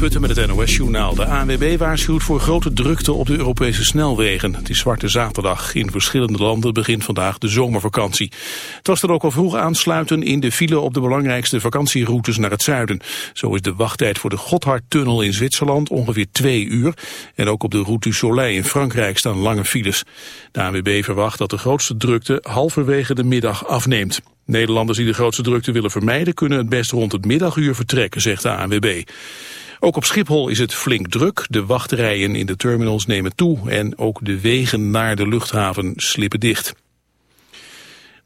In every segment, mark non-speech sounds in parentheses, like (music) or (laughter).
Putten met het NOS-journaal. De ANWB waarschuwt voor grote drukte op de Europese snelwegen. Het is Zwarte Zaterdag. In verschillende landen begint vandaag de zomervakantie. Het was dan ook al vroeg aansluiten in de file op de belangrijkste vakantieroutes naar het zuiden. Zo is de wachttijd voor de Gotthardtunnel in Zwitserland ongeveer twee uur. En ook op de route du Soleil in Frankrijk staan lange files. De ANWB verwacht dat de grootste drukte halverwege de middag afneemt. Nederlanders die de grootste drukte willen vermijden... kunnen het best rond het middaguur vertrekken, zegt de ANWB. Ook op Schiphol is het flink druk. De wachtrijen in de terminals nemen toe... en ook de wegen naar de luchthaven slippen dicht.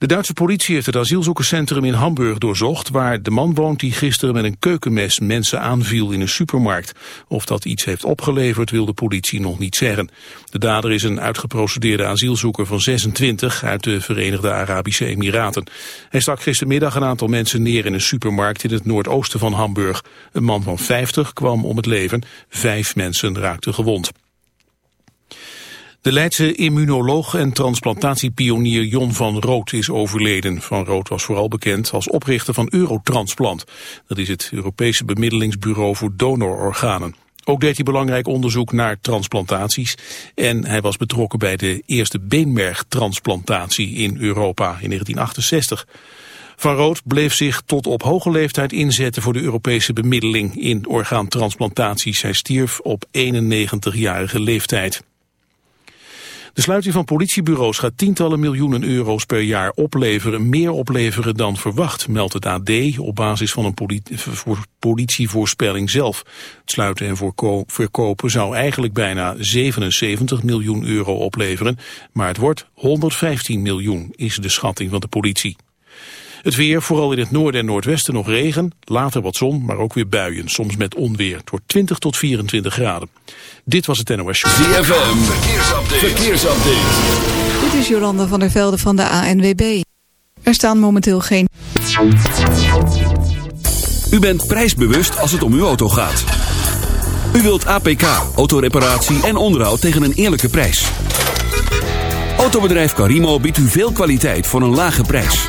De Duitse politie heeft het asielzoekerscentrum in Hamburg doorzocht... waar de man woont die gisteren met een keukenmes mensen aanviel in een supermarkt. Of dat iets heeft opgeleverd wil de politie nog niet zeggen. De dader is een uitgeprocedeerde asielzoeker van 26 uit de Verenigde Arabische Emiraten. Hij stak gistermiddag een aantal mensen neer in een supermarkt in het noordoosten van Hamburg. Een man van 50 kwam om het leven, vijf mensen raakten gewond. De Leidse immunoloog en transplantatiepionier Jon van Rood is overleden. Van Rood was vooral bekend als oprichter van Eurotransplant. Dat is het Europese bemiddelingsbureau voor donororganen. Ook deed hij belangrijk onderzoek naar transplantaties en hij was betrokken bij de eerste beenmergtransplantatie in Europa in 1968. Van Rood bleef zich tot op hoge leeftijd inzetten voor de Europese bemiddeling in orgaantransplantaties. Hij stierf op 91-jarige leeftijd. De sluiting van politiebureaus gaat tientallen miljoenen euro's per jaar opleveren, meer opleveren dan verwacht, meldt het AD op basis van een politievoorspelling zelf. Het sluiten en verkopen zou eigenlijk bijna 77 miljoen euro opleveren, maar het wordt 115 miljoen, is de schatting van de politie. Het weer, vooral in het noorden en noordwesten nog regen, later wat zon, maar ook weer buien, soms met onweer. Het wordt 20 tot 24 graden. Dit was het NOS Show. ZFM, verkeersupdate. verkeersupdate. Dit is Jolanda van der Velde van de ANWB. Er staan momenteel geen... U bent prijsbewust als het om uw auto gaat. U wilt APK, autoreparatie en onderhoud tegen een eerlijke prijs. Autobedrijf Carimo biedt u veel kwaliteit voor een lage prijs.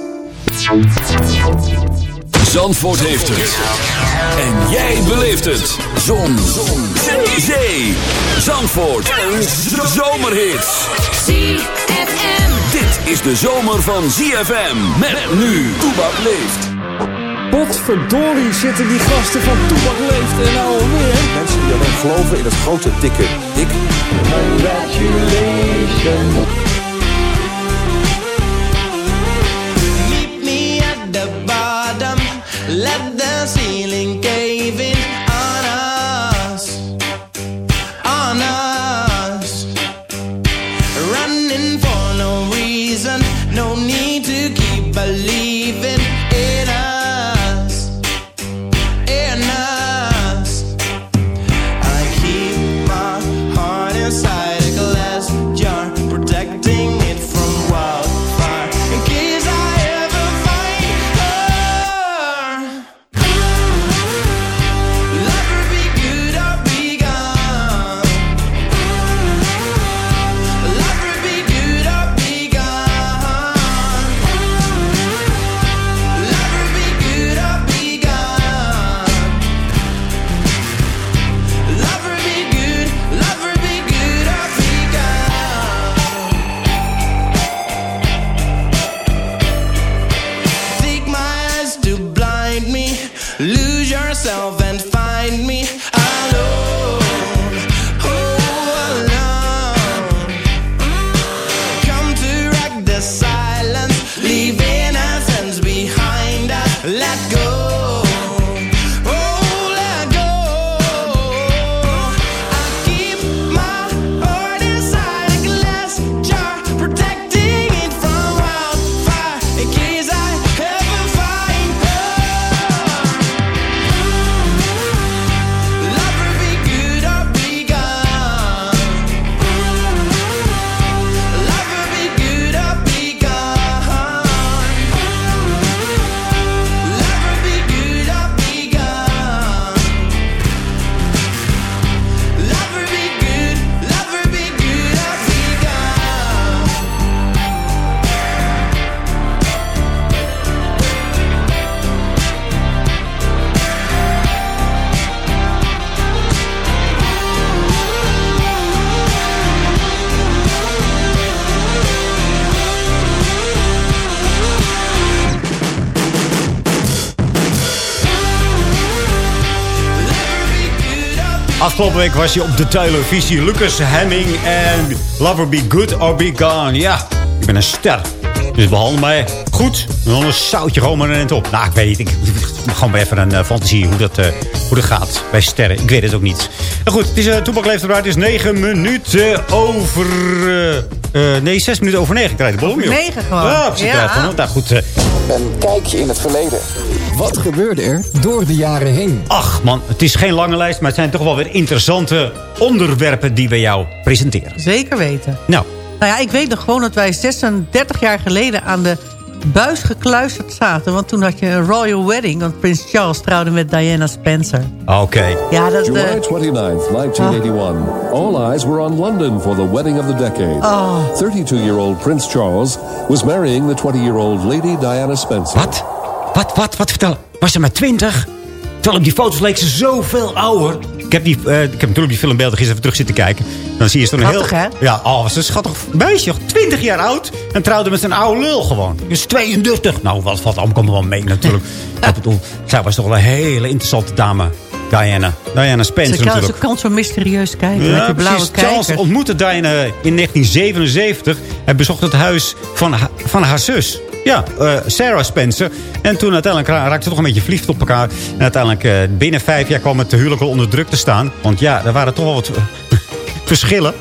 Zandvoort heeft het. En jij beleeft het. Zon. Zon. Zee. Zandvoort. Een zomerhit. ZFM. Dit is de zomer van ZFM. Met nu. Toebak leeft. Potverdorie zitten die gasten van Toebak leeft en nou alweer. Mensen die alleen geloven in het grote, dikke dik. Congratulations. Afgelopen week was je op de televisie. Lucas Hemming en Lover Be Good or Be Gone. Ja, ik ben een ster. Dus behandel mij goed. En anders zout je gewoon maar een op. Nou, ik weet niet. Ik, gewoon even een uh, fantasie hoe dat, uh, hoe dat gaat bij sterren. Ik weet het ook niet. Nou goed, het is uh, Toepak. Het is negen minuten over... nee, zes minuten over negen. Krijg je de bol om, Negen gewoon. Ja. Ja. Nou goed. Een kijkje in het verleden. Wat gebeurde er door de jaren heen? Ach man, het is geen lange lijst, maar het zijn toch wel weer interessante onderwerpen die we jou presenteren. Zeker weten. Nou. Nou ja, ik weet nog gewoon dat wij 36 jaar geleden aan de buis gekluisterd zaten. Want toen had je een royal wedding. Want Prins Charles trouwde met Diana Spencer. Oké. Okay. Ja, dat is de... July 29th, 1981. Oh. All eyes were on London for the wedding of the decade. Oh. 32-year-old Prince Charles was marrying the 20-year-old Lady Diana Spencer. Wat? Wat, wat, wat vertel? Was ze maar 20? Terwijl op die foto's leek ze zoveel ouder. Ik heb, die, uh, ik heb natuurlijk die filmbeelden gisteren even terug zitten kijken. Dan zie je een heel... hè? Ja, oh, was een schattig meisje. 20 jaar oud. En trouwde met zijn oude lul gewoon. Dus 32. Nou, wat valt allemaal wel mee natuurlijk. (laughs) ik bedoel, zij was toch wel een hele interessante dame. Diana. Diana Spencer ze kan, natuurlijk. Ze kan zo mysterieus kijken ja, met die blauwe precies. Charles ontmoette Diana in 1977. Hij bezocht het huis van, ha van haar zus. Ja, uh, Sarah Spencer. En toen uiteindelijk raakten ze toch een beetje verliefd op elkaar. En uiteindelijk uh, binnen vijf jaar kwam het huwelijk al onder druk te staan. Want ja, er waren toch wel wat uh, (laughs) verschillen.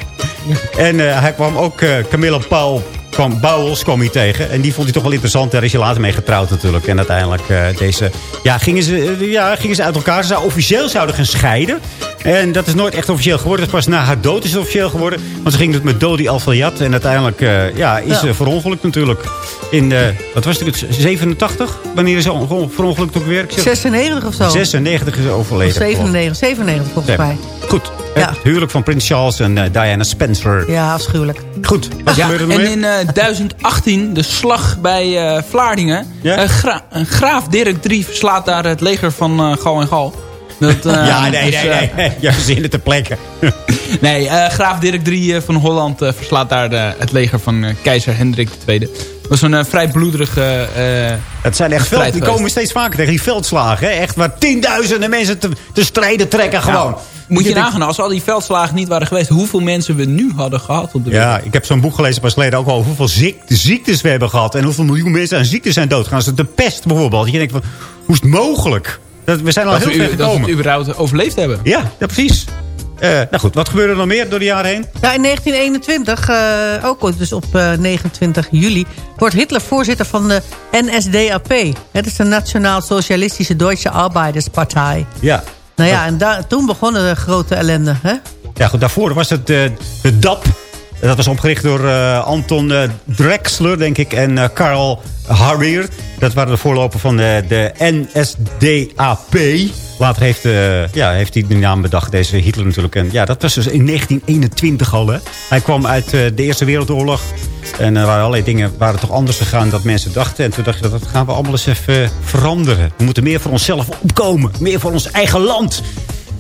En hij kwam ook Camilla Paul kwam Bouwels kwam hij tegen. En die vond hij toch wel interessant. Daar is hij later mee getrouwd natuurlijk. En uiteindelijk uh, deze... Ja gingen, ze, uh, ja, gingen ze uit elkaar. Ze zou, officieel zouden gaan scheiden. En dat is nooit echt officieel geworden. Het pas na haar dood is het officieel geworden. Want ze ging het met Dodi Alfayat. En uiteindelijk uh, ja, is ze ja. verongelukt natuurlijk. In, wat was het, 87? Wanneer is ze verongelukt ook weer? 96 of zo. 96 is ze overleden. Of 97, 97 volgens mij. Goed. Ja. Het huwelijk van Prins Charles en uh, Diana Spencer. Ja, afschuwelijk. Goed. Wat ja, gebeurde er en mee? in uh, 1018, de slag bij uh, Vlaardingen. Ja? Gra graaf Dirk III verslaat daar het leger van Gal en Gal. Dat, (laughs) ja, nee, dus, nee, nee, nee. Ja, zinnen ter plekke. (laughs) nee, graaf Dirk III van Holland verslaat daar de, het leger van keizer Hendrik II. Dat was een vrij bloederige Het zijn echt veld, die komen steeds vaker tegen die veldslagen. Hè? Echt waar tienduizenden mensen te, te strijden trekken gewoon. Ja. Moet je, je nagaan, als al die veldslagen niet waren geweest... hoeveel mensen we nu hadden gehad op de wereld. Ja, ik heb zo'n boek gelezen pas geleden ook al... hoeveel ziekte, ziektes we hebben gehad... en hoeveel miljoen mensen aan ziektes zijn doodgegaan. Als de pest bijvoorbeeld. Je denkt van, hoe is het mogelijk? Dat, we zijn al dat heel we, ver gekomen. Dat we het überhaupt overleefd hebben. Ja, ja precies. Uh, nou goed, wat gebeurde er nog meer door de jaren heen? Ja, in 1921, uh, ook dus op uh, 29 juli... wordt Hitler voorzitter van de NSDAP. Het is de Nationaal Socialistische Duitse Arbeiderspartij. Ja. Nou ja, en toen begonnen de grote ellende, hè? Ja, goed, daarvoor was het de DAP. Dat was opgericht door uh, Anton uh, Drexler, denk ik, en uh, Karl Harrier. Dat waren de voorloper van de, de NSDAP. Later heeft, ja, heeft hij de naam bedacht, deze Hitler natuurlijk. En ja, dat was dus in 1921 al, hè. Hij kwam uit de Eerste Wereldoorlog. En er waren allerlei dingen waren toch anders gegaan dan mensen dachten. En toen dacht je, dat gaan we allemaal eens even veranderen. We moeten meer voor onszelf opkomen. Meer voor ons eigen land.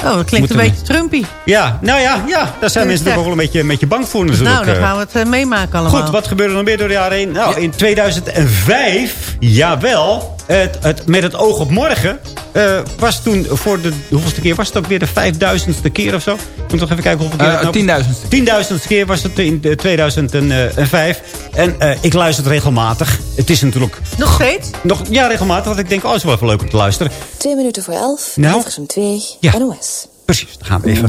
Oh, dat klinkt een beetje Trumpy. Ja, nou ja, ja daar zijn mensen toch wel een beetje, een beetje bang voor natuurlijk. Nou, dan gaan we het uh, meemaken allemaal. Goed, wat gebeurde er nog meer door de jaren heen? Nou, in 2005, jawel, het, het, met het oog op morgen... Uh, was toen voor de hoeveelste keer? Was het ook weer de vijfduizendste keer of zo? Ik moet nog even kijken hoeveel keer... Uh, tienduizendste. Tienduizendste keer was het in 2005. En uh, ik luister het regelmatig. Het is natuurlijk... Nog steeds? Nog, ja, regelmatig. Want ik denk, oh, het is wel even leuk om te luisteren. Twee minuten voor elf. Nou? Hilversum 2. Ja. NOS. Precies, dan gaan we even.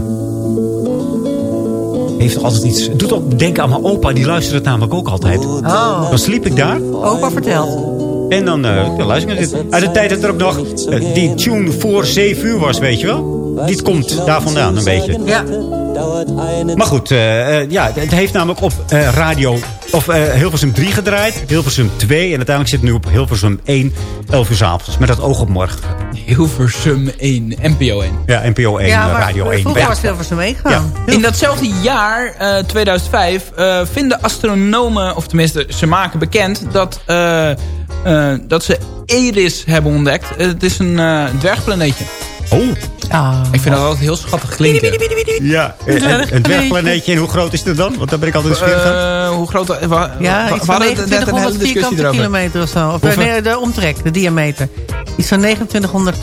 Heeft toch altijd iets... Het doet ook denken aan mijn opa. Die luistert het namelijk ook altijd. Oh. Dan sliep ik daar. Opa vertelt. En dan uh, luister ik dit. Uit de tijd dat er ook nog uh, die tune voor 7 uur was, weet je wel? Die komt daar vandaan een beetje. Ja. Maar goed, uh, ja, het heeft namelijk op radio... Of Hilversum 3 gedraaid. Hilversum 2. En uiteindelijk zit het nu op Hilversum 1. 11 uur 's avonds. Met dat oog op morgen. Hilversum 1. NPO 1. Ja, NPO 1. Ja, maar Radio 1. Vroeger was Hilversum 1 gegaan. Ja. In datzelfde jaar, 2005... vinden astronomen... Of tenminste, ze maken bekend dat... Uh, dat ze Eris hebben ontdekt. Uh, het is een uh, dwergplaneetje. Oh. Ah. Ik vind dat altijd heel schattig klinken. Ja, een, een dwergplaneetje. En hoe groot is het dan? Want daar ben ik altijd eens uh, Hoe groot... We, ja, hele discussie erover. kilometer of zo. Of nee, de omtrek, de diameter. Iets van 2900...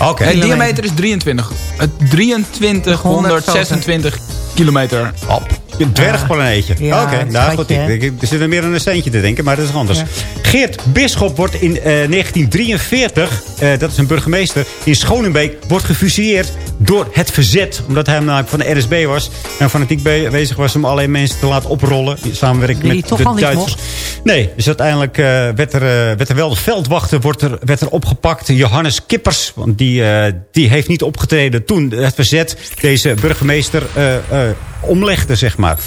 Oké. En de diameter is 23. Het 2326 kilometer. Op. Een dwergplaneetje. Ja, Oké, een nou goed. Ik, er zit er meer aan een centje te denken, maar dat is anders. Ja. Geert Bisschop wordt in eh, 1943, eh, dat is een burgemeester, in Schoonenbeek, wordt gefusilleerd door het verzet. Omdat hij namelijk van de RSB was en fanatiek be bezig was om alleen mensen te laten oprollen. In samenwerking met toch de Duitsers. Nee, dus uiteindelijk eh, werd, er, eh, werd er wel de veldwachter wordt er, werd er opgepakt. Johannes Kippers, want die, eh, die heeft niet opgetreden toen het verzet deze burgemeester eh, eh, omlegde, zeg maar.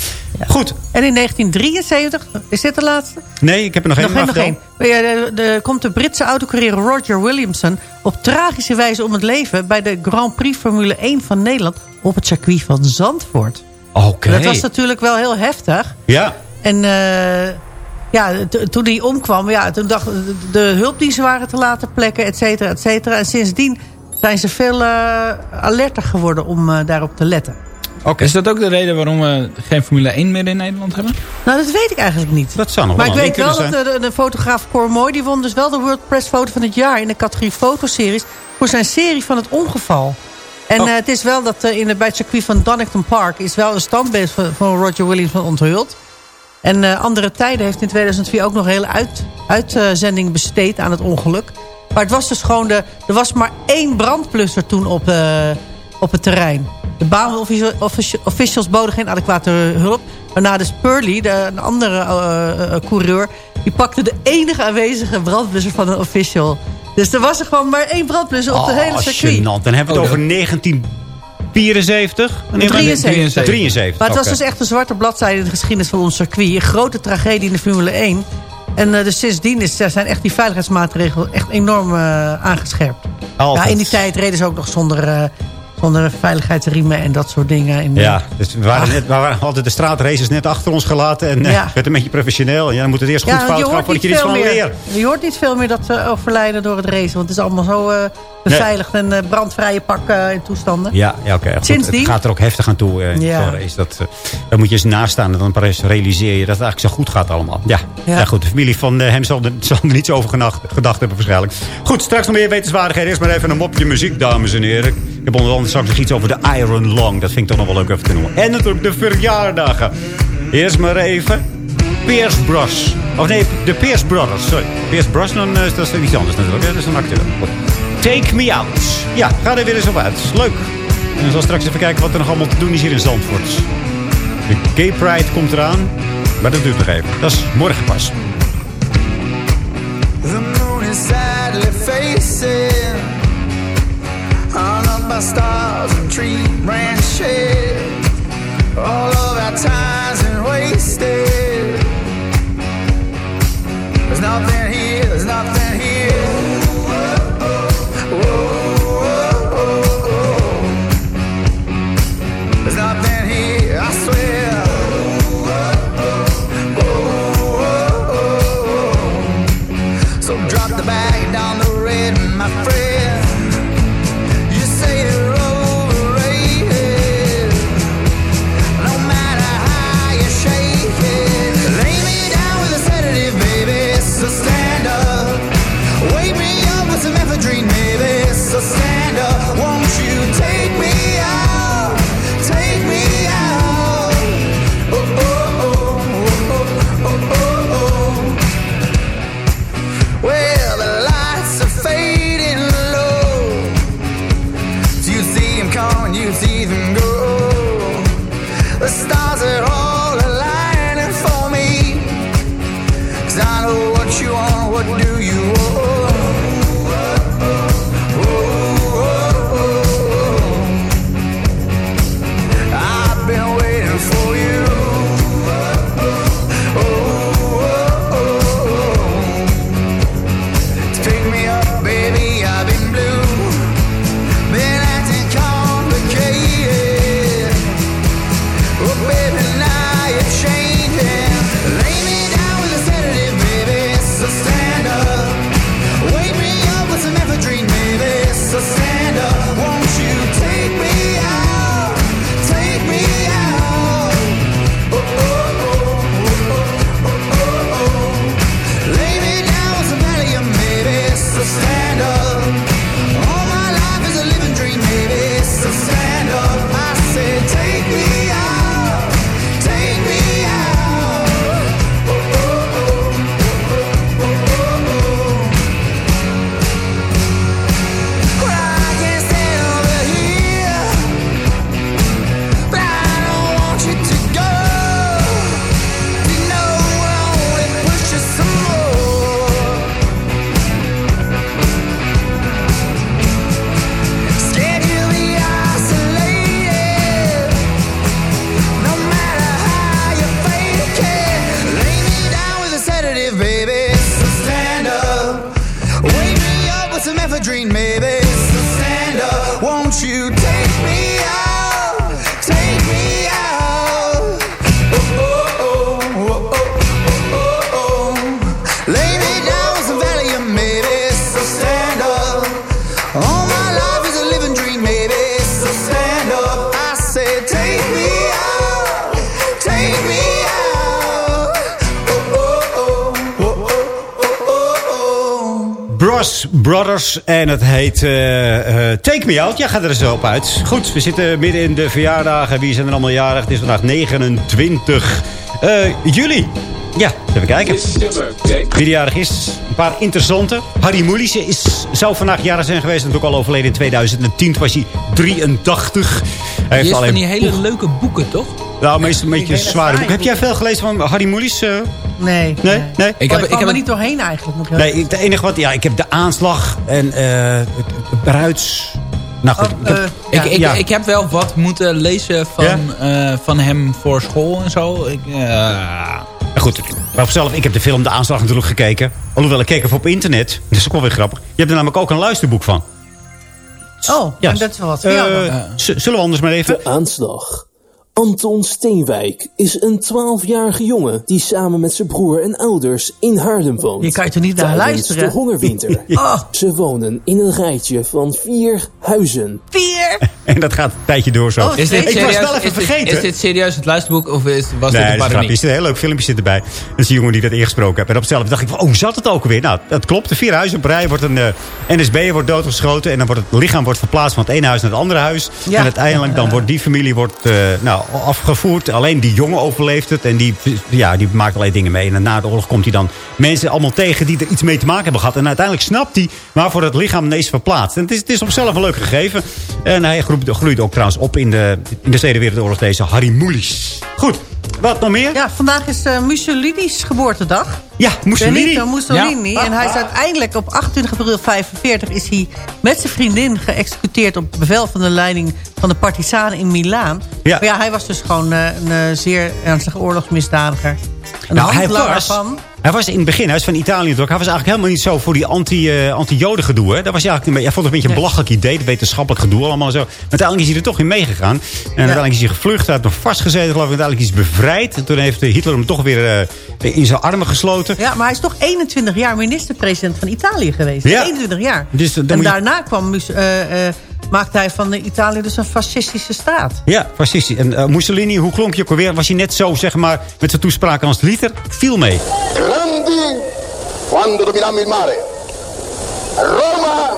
Goed, En in 1973, is dit de laatste? nee, ik heb er nog één. nog één, nog één. Ja, de, de- komt de Britse autocourier Roger Williamson... op tragische wijze om het leven... bij de Grand Prix Formule 1 van Nederland... op het circuit van Zandvoort. Oké. Dat was natuurlijk wel heel heftig. Ja, En eh, ja, toen hij omkwam... Ja, toen dacht de, de hulpdiensten waren te laten plekken, et cetera, et cetera. En sindsdien zijn ze veel eh, alerter geworden om eh, daarop te letten. Oké. Is dat ook de reden waarom we geen Formule 1 meer in Nederland hebben? Nou, dat weet ik eigenlijk niet. Dat zou nog Maar wel ik een weet ding wel dat zijn. de, de fotograaf Cor Mooi... die won dus wel de World Press Foto van het jaar... in de categorie fotoseries... voor zijn serie van het ongeval. En Oh. eh, het is wel dat eh, in de, bij het circuit van Donington Park... is wel een standbeeld van, van Roger Williams onthuld. En eh, Andere Tijden heeft in 2004 ook nog een hele uit, uitzending besteed aan het ongeluk. Maar het was dus gewoon de... Er was maar één brandplusser toen op, eh, op het terrein. De baanofficials boden geen adequate hulp. Waarna de Spurley, de, een andere eh, eh, coureur... die pakte de enige aanwezige brandblusser van een official. Dus er was er gewoon maar één brandblusser op het Oh, hele circuit. gênant. Dan hebben we het Oh, over 1974? Nee, 73. 73. Maar het was dus echt een zwarte bladzijde in de geschiedenis van ons circuit. Een grote tragedie in de Formule 1. En eh, dus sindsdien is, zijn echt die veiligheidsmaatregelen echt enorm aangescherpt. Altijd. Ja, in die tijd reden ze ook nog zonder, eh, zonder veiligheidsriemen en dat soort dingen. En, Ja, dus we waren, net, we waren altijd de straatraces net achter ons gelaten. En eh, Ja. werd een beetje professioneel. Ja, dan moet het eerst goed Ja, fout gaan voordat je er iets van leert. je hoort niet veel meer dat ze overlijden door het racen. Want het is allemaal zo eh, beveiligd en eh, brandvrije pakken in toestanden. Ja, ja oké. Sindsdien? Het gaat er ook heftig aan toe. eh, Ja. race. Dat, eh, daar moet je eens naast staan. En dan pas realiseer je dat het eigenlijk zo goed gaat allemaal. Ja, ja. Ja. goed. De familie van eh, hem zal er, zal er niets over gedacht, gedacht hebben waarschijnlijk. Goed, straks nog meer wetenswaardigheden. Eerst maar even een mopje muziek, dames en heren. Ik heb onder andere straks nog iets over de Iron Long. Dat vind ik toch nog wel leuk even te noemen. En natuurlijk de verjaardagen. Eerst maar even... Pierce Bros. Of nee, de Pierce Brothers. Sorry. Pierce Bros, dan eh, is dat is iets anders natuurlijk. hè. Dat is een acteur. Take Me Out. Ja, ga er weer eens op uit. Leuk. En dan zal straks even kijken wat er nog allemaal te doen is hier in Zandvoort. De Gay Pride komt eraan. Maar dat duurt nog even. Dat is morgen pas. The moon is sadly facing Hung up by stars and tree branches All of our time's been wasted There's nothing here, there's nothing Brothers. En het heet eh, eh, Take Me Out. Ja, ga er eens op uit. Goed, we zitten midden in de verjaardagen. Wie zijn er allemaal jarig? Het is vandaag 29 eh, juli. Ja, even kijken. Wie jarig is. Een paar interessante. Harry Mulisch is, zou vandaag jarig zijn geweest. En ook al overleden in 2010. Toen was hij 83. Hij alleen van die hele leuke boeken, toch? Nou, meestal een beetje zware boeken. Heb jij veel gelezen van Harry Mulisch? eh? Nee. Nee? Nee? Ik heb, ik er niet doorheen eigenlijk. Moet ik Nee, het enige wat... Ja, ik heb de aanslag en eh het, het bruids... Nou goed, ik heb- Ik, ik, ja. ik heb wel wat moeten lezen van, eh, van hem voor school en zo. Ik, eh, Maar goed, maar zelf, ik heb de film De Aanslag natuurlijk gekeken. Alhoewel, ik keek even op internet. Dat is ook wel weer grappig. Je hebt er namelijk ook een luisterboek van. Oh, Ja. en dat is wel wat. Eh, zullen we anders maar even... De aanslag. Anton Steenwijk is een 12-jarige jongen die samen met zijn broer en ouders in Haarlem woont. Je kan je er niet naar Tijdens luisteren? de hongerwinter. (laughs) Oh. Ze wonen in een rijtje van vier huizen. Vier! (laughs) En dat gaat een tijdje door zo. Oh, is dit ik was serieus, wel even is dit- vergeten. is dit serieus het luisterboek of is, was nee, dit is een. Er parodie? zit een heel leuk filmpje zit erbij. Dat is die jongen die dat ingesproken heeft. En op zelf dacht ik van, oh, hoe zat het ook alweer? Nou, dat klopt. De vier huizen op rij wordt een uh, NSB wordt doodgeschoten. En dan wordt het lichaam wordt verplaatst van het ene huis naar het andere huis. Ja. En uiteindelijk dan wordt die familie wordt, eh, nou, afgevoerd. Alleen die jongen overleeft het. En die, ja, die maakt allerlei dingen mee. En na de oorlog komt hij dan mensen allemaal tegen die er iets mee te maken hebben gehad. En uiteindelijk snapt hij waarvoor het lichaam ineens verplaatst. En het is, het is op zichzelf een leuk gegeven. En hij groeide ook trouwens op in de, in de Tweede Wereldoorlog, deze Harry Mulisch. Goed, wat nog meer? Ja, vandaag is eh Mussolini's geboortedag. Ja, Mussolini. Benito Mussolini. Ja. En hij is uiteindelijk op 28 april 45 is hij met zijn vriendin geëxecuteerd op bevel van de leiding van de partisanen in Milaan. Ja. Maar ja, hij was dus gewoon eh, een eh, zeer ernstige oorlogsmisdadiger. Een Nou, hij handelaar was, van. Hij was in het begin, hij van Italië natuurlijk. Hij was eigenlijk helemaal niet zo voor die anti, eh, anti-joden gedoe. Hè. Dat was hij eigenlijk, hij vond het een beetje een belachelijk idee. Het wetenschappelijk gedoe allemaal zo. Maar uiteindelijk is hij er toch in meegegaan. En uiteindelijk is hij gevlucht. Hij heeft nog vastgezeten geloof ik. Uiteindelijk is hij bevrijd. En toen heeft eh, Hitler hem toch weer eh, in zijn armen gesloten. Ja, maar hij is toch 21 jaar minister-president van Italië geweest. Ja. 21 jaar. Dus dan en je- daarna kwam, eh, maakte hij van Italië dus een fascistische staat. Ja, fascistisch. En Mussolini, hoe klonk je ook alweer? Was hij net zo, zeg maar, met zijn toespraak als Liter? Viel mee. Grandi quando dominammo il mare. Roma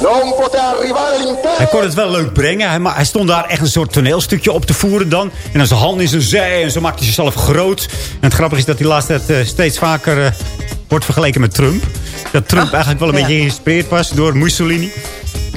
non poté arrivare all'interno. Hij kon het wel leuk brengen. Hij, ma- hij stond daar echt een soort toneelstukje op te voeren dan. En dan zijn hand in zijn zij. En zo maakte hij zichzelf groot. En het grappige is dat hij de laatste tijd eh, steeds vaker eh, wordt vergeleken met Trump. Dat Trump eigenlijk wel een ja. beetje geïnspireerd was door Mussolini.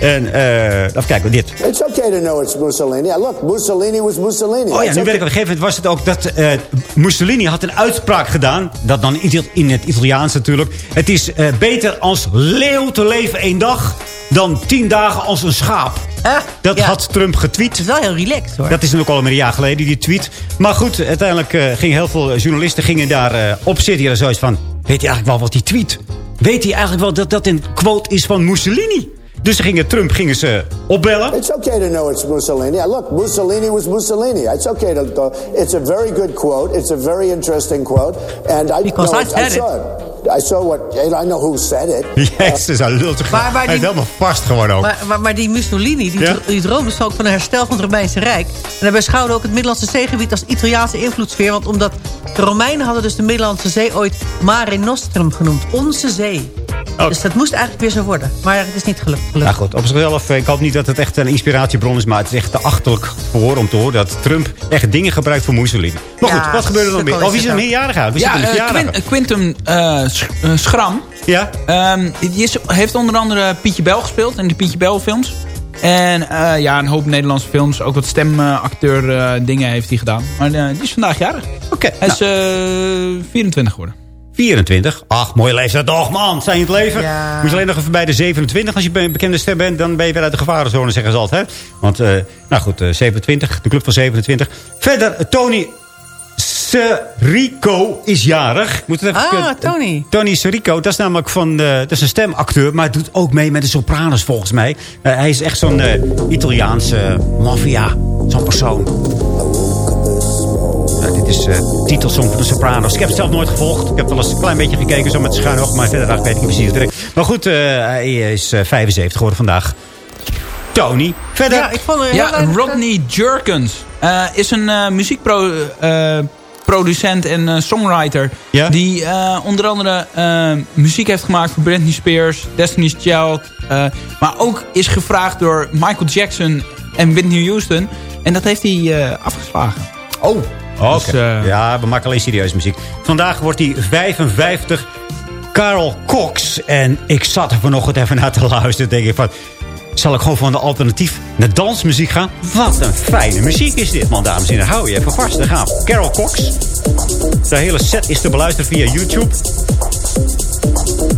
En eh even kijken, dit. It's okay to know it's Mussolini. Look, Mussolini was Mussolini. Oh ja, It's nu weet okay. ik op een gegeven moment was het ook dat eh, Mussolini had een uitspraak gedaan. Dat dan in het- in het Italiaans natuurlijk. Het is eh, beter als leeuw te leven één dag dan tien dagen als een schaap. Eh, Dat ja. had Trump getweet. Het is wel heel relaxed hoor. Dat is natuurlijk al een jaar geleden, die tweet. Maar goed, uiteindelijk uh, gingen heel veel journalisten gingen daar uh, op zitten. En zoiets van, weet hij eigenlijk wel wat hij tweet? Weet hij eigenlijk wel dat dat een quote is van Mussolini? Dus ze gingen Trump gingen ze opbellen. It's okay to know it's Mussolini. Look, Mussolini was Mussolini. It's okay to, it's a very good quote. It's a very interesting quote. And I, Because no, I said I saw it. I saw what I know who said it. (laughs) Jezus, hij lult zich. Maar- is die- helemaal vast gewoon ook. Maar, maar, maar die Mussolini, die, Ja? die droomde ook van een herstel van het Romeinse Rijk. En hij beschouwde ook het Middellandse zeegebied als Italiaanse invloedssfeer. Want omdat de Romeinen hadden dus de Middellandse Zee ooit Mare Nostrum genoemd. Onze zee. Dus dat moest eigenlijk weer zo worden. Maar het is niet gelukt. Nou goed, op zichzelf, eh, ik hoop niet dat het echt een inspiratiebron is... maar het is echt te achterlijk voor om te horen dat Trump echt dingen gebruikt voor Mussolini. Maar Ja, goed, wat gebeurde er nog sukkel meer? Of is is het een meerjarig Ja, zitten in de eh, Quintum eh, eh, Schram. Ja? Ehm, die is, heeft onder andere Pietje Bel gespeeld in de Pietje Bel films. En eh, ja, een hoop Nederlandse films. Ook wat stemacteur eh, dingen heeft hij gedaan. Maar eh, die is vandaag jarig. Oké, Hij is nou, eh 24 geworden. 24. Ach, mooie leeftijd toch, man. Zijn je het leven? Ja. Moet je alleen nog even bij de 27. Als je een bekende ster bent, dan ben je weer uit de gevarenzone, zeggen ze altijd. Want, eh, nou goed, eh, 27. De club van 27. Verder, eh, Tony Serico is jarig. Moet het even, Ah, Tony. Tony Serico, dat is namelijk van, eh, dat is een stemacteur, maar doet ook mee met de Sopranos volgens mij. Eh, hij is echt zo'n eh, Italiaanse maffia, zo'n persoon. Is uh, titelsong van de Sopranos. Ik heb het zelf nooit gevolgd. Ik heb wel eens een klein beetje gekeken, zo met schuin oog. Maar verder weet ik niet precies direct. Maar goed, uh, hij is uh, 75 geworden vandaag. Tony, verder. Ja, ik vond Ja, leuk. Rodney Jerkins eh, is een eh, muziekproducent en eh, songwriter. Ja? Die eh, onder andere eh, muziek heeft gemaakt voor Britney Spears, Destiny's Child. eh, maar ook is gevraagd door Michael Jackson en Whitney Houston. En dat heeft hij eh, afgeslagen. Oh, oké. Dus, eh, ja, we maken alleen serieus muziek. Vandaag wordt hij 55. Carol Cox. En ik zat er vanochtend even naar te luisteren. denk ik van... Zal ik gewoon van de alternatief naar dansmuziek gaan? Wat een fijne muziek is dit, man, dames en heren. Hou je even vast, daar gaan we. Carol Cox. De hele set is te beluisteren via YouTube.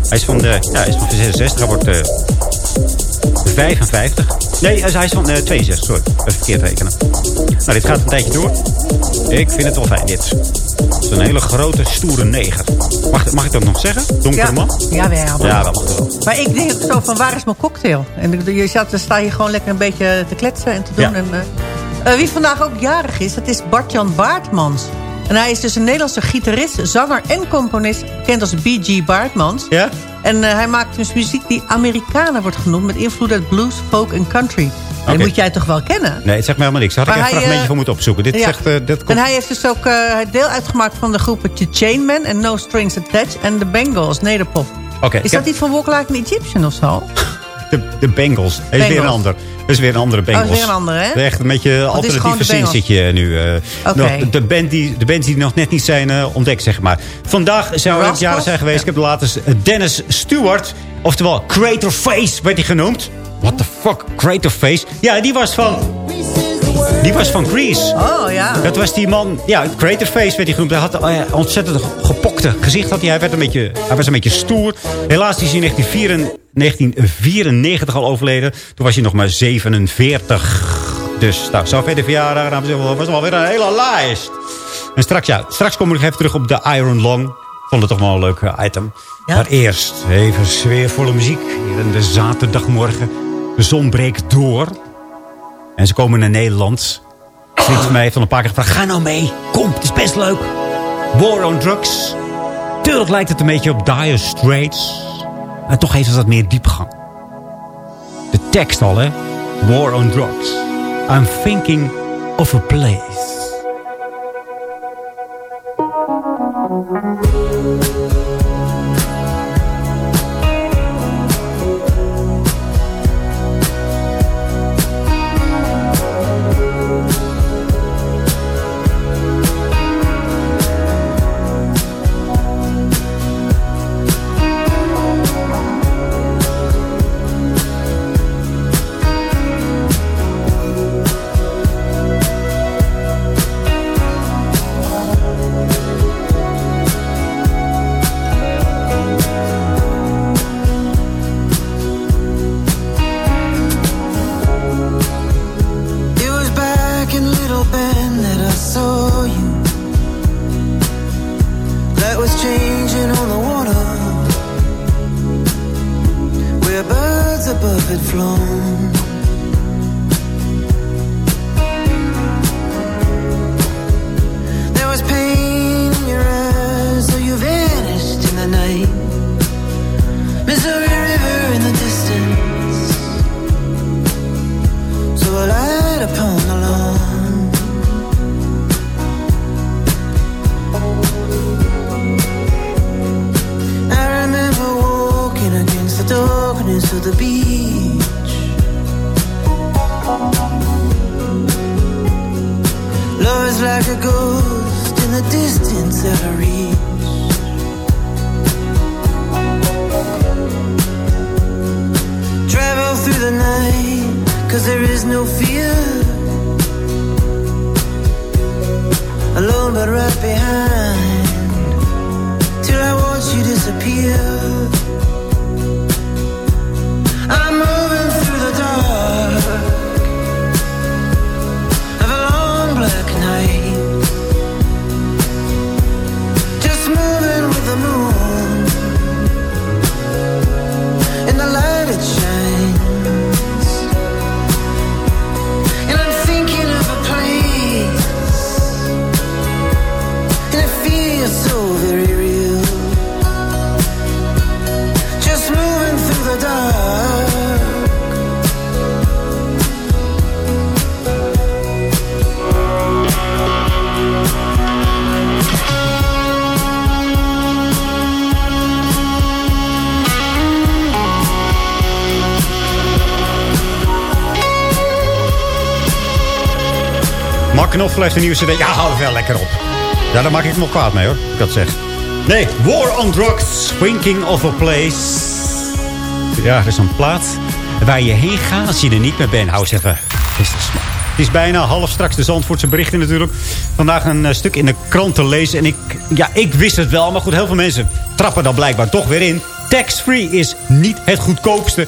Hij is van, de, ja, hij is van 66. Hij wordt eh, 55. Nee, hij is van eh, 62, sorry. Even verkeerd rekenen. Nou, dit gaat een tijdje door. Ik vind het wel fijn, dit. Het is een hele grote, stoere neger. Mag, mag ik dat nog zeggen? Donkere Ja, man? ja, wel. Ja, dat mag wel. Maar ik denk zo van, waar is mijn cocktail? En je zat, dan sta je gewoon lekker een beetje te kletsen en te doen. Ja. En, eh, eh, wie vandaag ook jarig is, dat is Bart-Jan Baartmans. En hij is dus een Nederlandse gitarist, zanger en componist... bekend als B.G. Baartmans. Ja? En eh, hij maakt dus muziek die Amerikanen wordt genoemd... met invloed uit blues, folk en country. Die moet jij toch wel kennen? Nee, het zegt me helemaal niks. Daar had ik Maar even een fragmentje eh, voor moeten opzoeken. Dit ja. zegt... dit komt... En hij heeft dus ook eh, deel uitgemaakt van de groepen The Chainmen... en No Strings Attached en The Bengals, Nederpop. Oké, Is ik dat iets van Walk Like an Egyptian of zo? De, de Bengals. Dat is weer een Bengals. ander. Dat is weer een andere Bengals. Oh, is weer een andere, hè? Echt een beetje alternatieve de zin Bengals. zit je nu. nog de, de, band die, de bands die nog net niet zijn eh, ontdekt, zeg maar. Vandaag zou het Rascals? jaren zijn geweest. Ik heb laatst eh, Dennis Stewart. Oftewel Creator Face werd hij genoemd. What the fuck? Creator Face? Ja, die was van... Die was van Grease. Oh, ja. Dat was die man, ja, Creator Face werd hij genoemd. Hij had eh, ontzettend gepokte gezicht. Had hij. Hij, werd een beetje, hij was een beetje stoer. Helaas is hij in 1994 1994 al overleden. Toen was hij nog maar 47. Dus nou, zo verder verjaardag. heren, Dat was wel weer een hele lijst. En straks, ja, straks kom ik even terug op de Iron Long. Vond het toch wel een leuk eh, item. Ja. Maar eerst even sfeervolle muziek. Hier in de zaterdagmorgen. De zon breekt door. En ze komen naar Nederland. Vriend van mij al een paar keer gevraagd... ga nou mee, kom, het is best leuk. War on Drugs. Tuurlijk lijkt het een beetje op Dire Straits. Maar toch heeft het wat meer diepgang. De tekst al, hè. War on Drugs. I'm thinking of a place. Is no fear. Alone but right behind, till I watch you disappear. Een. Ja, hou er wel lekker op. Ja, daar maak ik nog kwaad mee hoor, ik dat zeg. Nee, War on Drugs, Thinking of a Place. Ja, er is een plaats waar je heen gaat als je er niet meer bent. Hou het smaak. Het is bijna half straks de Zandvoortse berichten natuurlijk. Vandaag een eh, stuk in de krant te lezen. En ik, ja, ik wist het wel, maar goed, heel veel mensen trappen dan blijkbaar toch weer in. Tax-free is niet het goedkoopste.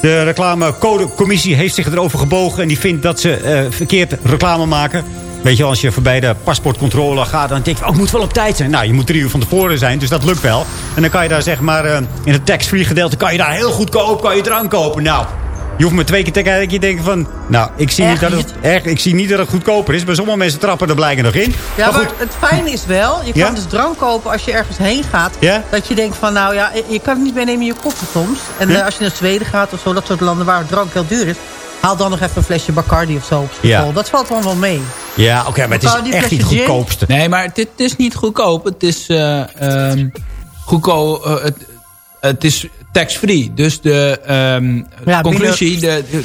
De reclamecodecommissie heeft zich erover gebogen. En die vindt dat ze eh, verkeerd reclame maken. Weet je, als je voorbij de paspoortcontrole gaat... dan denk je, oh, het moet wel op tijd zijn. Nou, je moet drie uur van tevoren zijn, dus dat lukt wel. En dan kan je daar, zeg maar, eh, in het tax-free gedeelte... kan je daar heel goedkoop kan je drank kopen. Nou, je hoeft maar twee keer te kijken dat je denkt van... Nou, ik zie, niet dat, het, echt, ik zie niet dat het goedkoper is. Maar sommige mensen trappen er blijkbaar nog in. Ja, maar, het fijne is wel... Je kan dus drank kopen als je ergens heen gaat. Ja? Dat je denkt van, nou ja, je kan het niet meenemen in je koffer soms. En Ja? eh, als je naar Zweden gaat of zo, dat soort landen waar drank heel duur is... Haal dan nog even een flesje Bacardi of zo op Ja. school. Dat valt dan wel mee. ja, oké, maar het is echt niet het goedkoopste. Nee, maar het, het is niet goedkoop. Het is eh ehm goedkoop. eh, het, het is tax-free. Dus de ehm, Ja, conclusie, de, de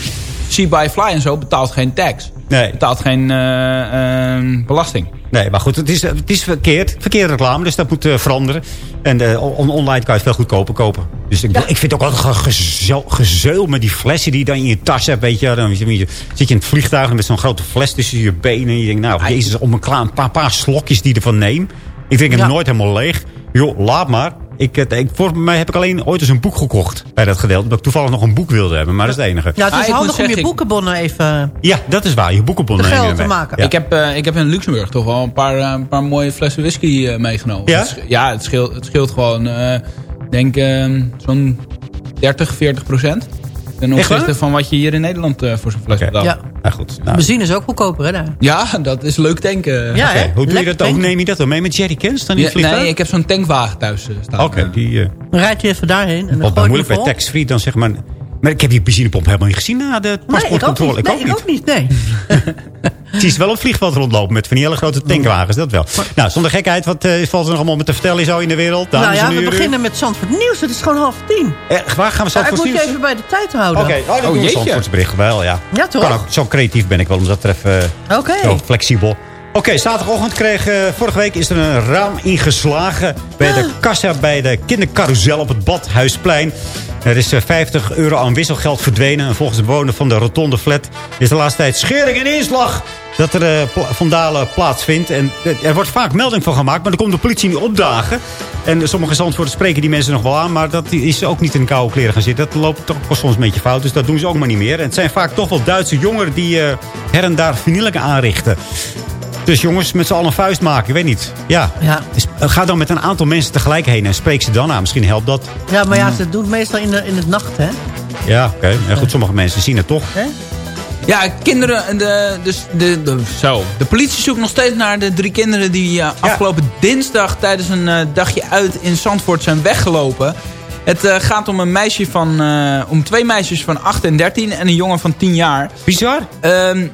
See by Fly en zo betaalt geen tax. Nee. Betaalt geen eh, ehm, belasting. Nee, maar goed, het is, het is verkeerd. Verkeerde reclame, dus dat moet eh, veranderen. En eh, on- online kan je het veel goedkoper kopen. Dus ik, ik vind het ook altijd ge- gezeul, gezeul met die flessen die je dan in je tas hebt. Weet je, dan zit je je in het vliegtuig met zo'n grote fles tussen je benen. En je denkt, nou, jezus, om een, klaar, een paar, paar slokjes die ervan neem. Ik drink hem Ja. nooit helemaal leeg. Joh, laat maar. Ik, ik, voor mij heb ik alleen ooit eens een boek gekocht bij dat gedeelte. Dat ik toevallig nog een boek wilde hebben, maar dat is het enige. Ja, het Ah, is moet handig om je boekenbonnen even... Ja, dat is waar. Je boekenbonnen geld te maken. Ja. Ik, heb, eh, ik heb in Luxemburg toch wel een paar, eh, een paar mooie flessen whisky eh, meegenomen. Ja? Het ja, het scheelt, het scheelt gewoon, eh, ik denk ehm, zo'n 30, 40 procent. Ten opzichte van wat je hier in Nederland eh, voor zo'n fles Oké. betaalt. Ja. Ja. Nou goed. Nou, Benzine is ook goedkoper, hè? daar. dat is leuk. Ja, hè? Hoe doe je dat ook? tanken. Neem je dat dan mee met jerrycans dan in Ja, vliegtuig? nee, ik heb zo'n tankwagen thuis eh, staan. Oké, die... eh, Dan rijd je even daarheen en dan je moeilijk bij tax-free dan zeg maar... Maar ik heb die benzinepomp helemaal niet gezien na de Nee, ik ook paspoortcontrole. niet. Nee, ik ook niet, nee. (laughs) Het is wel op vliegveld rondlopen met van die hele grote tankwagens, dat wel. Nou, zonder gekheid, wat eh, valt er nog allemaal met te vertellen zo in de wereld? Dames nou ja, en we beginnen met Zandvoort Nieuws. Het is gewoon half tien. Eh, waar gaan we zo Ja, ik moet je nieuws? even bij de tijd houden. Oké, oh, Oh, jeetje. Zandvoortsbericht wel, ja. Ja, toch? Kan ook, zo creatief ben ik wel, om dat even eh, Oké. zo flexibel. Oké, zaterdagochtend kreeg, eh, vorige week is er een raam ingeslagen bij de kassa bij de kindercarousel op het Badhuisplein. Er is eh, 50 euro aan wisselgeld verdwenen. En volgens de bewoner van de rotonde flat is de laatste tijd schering en inslag dat er eh, pla- vandalen plaatsvindt. En eh, er wordt vaak melding van gemaakt, maar dan komt de politie niet opdagen. En sommige zandvoorten spreken die mensen nog wel aan, maar dat is ook niet in de koude kleren gaan zitten. Dat loopt toch soms een beetje fout, dus dat doen ze ook maar niet meer. En het zijn vaak toch wel Duitse jongeren die eh, her en daar vernielingen aanrichten. Dus jongens, met z'n allen een vuist maken, ik weet niet. Ja, Ja. Dus, eh, ga dan met een aantal mensen tegelijk heen en spreek ze dan aan. Misschien helpt dat. Ja, maar ja, ze doen het meestal in de, in het nacht, hè? Ja, oké. Ja, goed, sommige mensen zien het toch. Hè? Ja, kinderen, de, dus de, de, zo. De politie zoekt nog steeds naar de drie kinderen die eh, afgelopen dinsdag tijdens een eh, dagje uit in Zandvoort zijn weggelopen. Het eh, gaat om een meisje van, eh, om twee meisjes van 8 en 13 en een jongen van 10 jaar. Bizar. Ehm,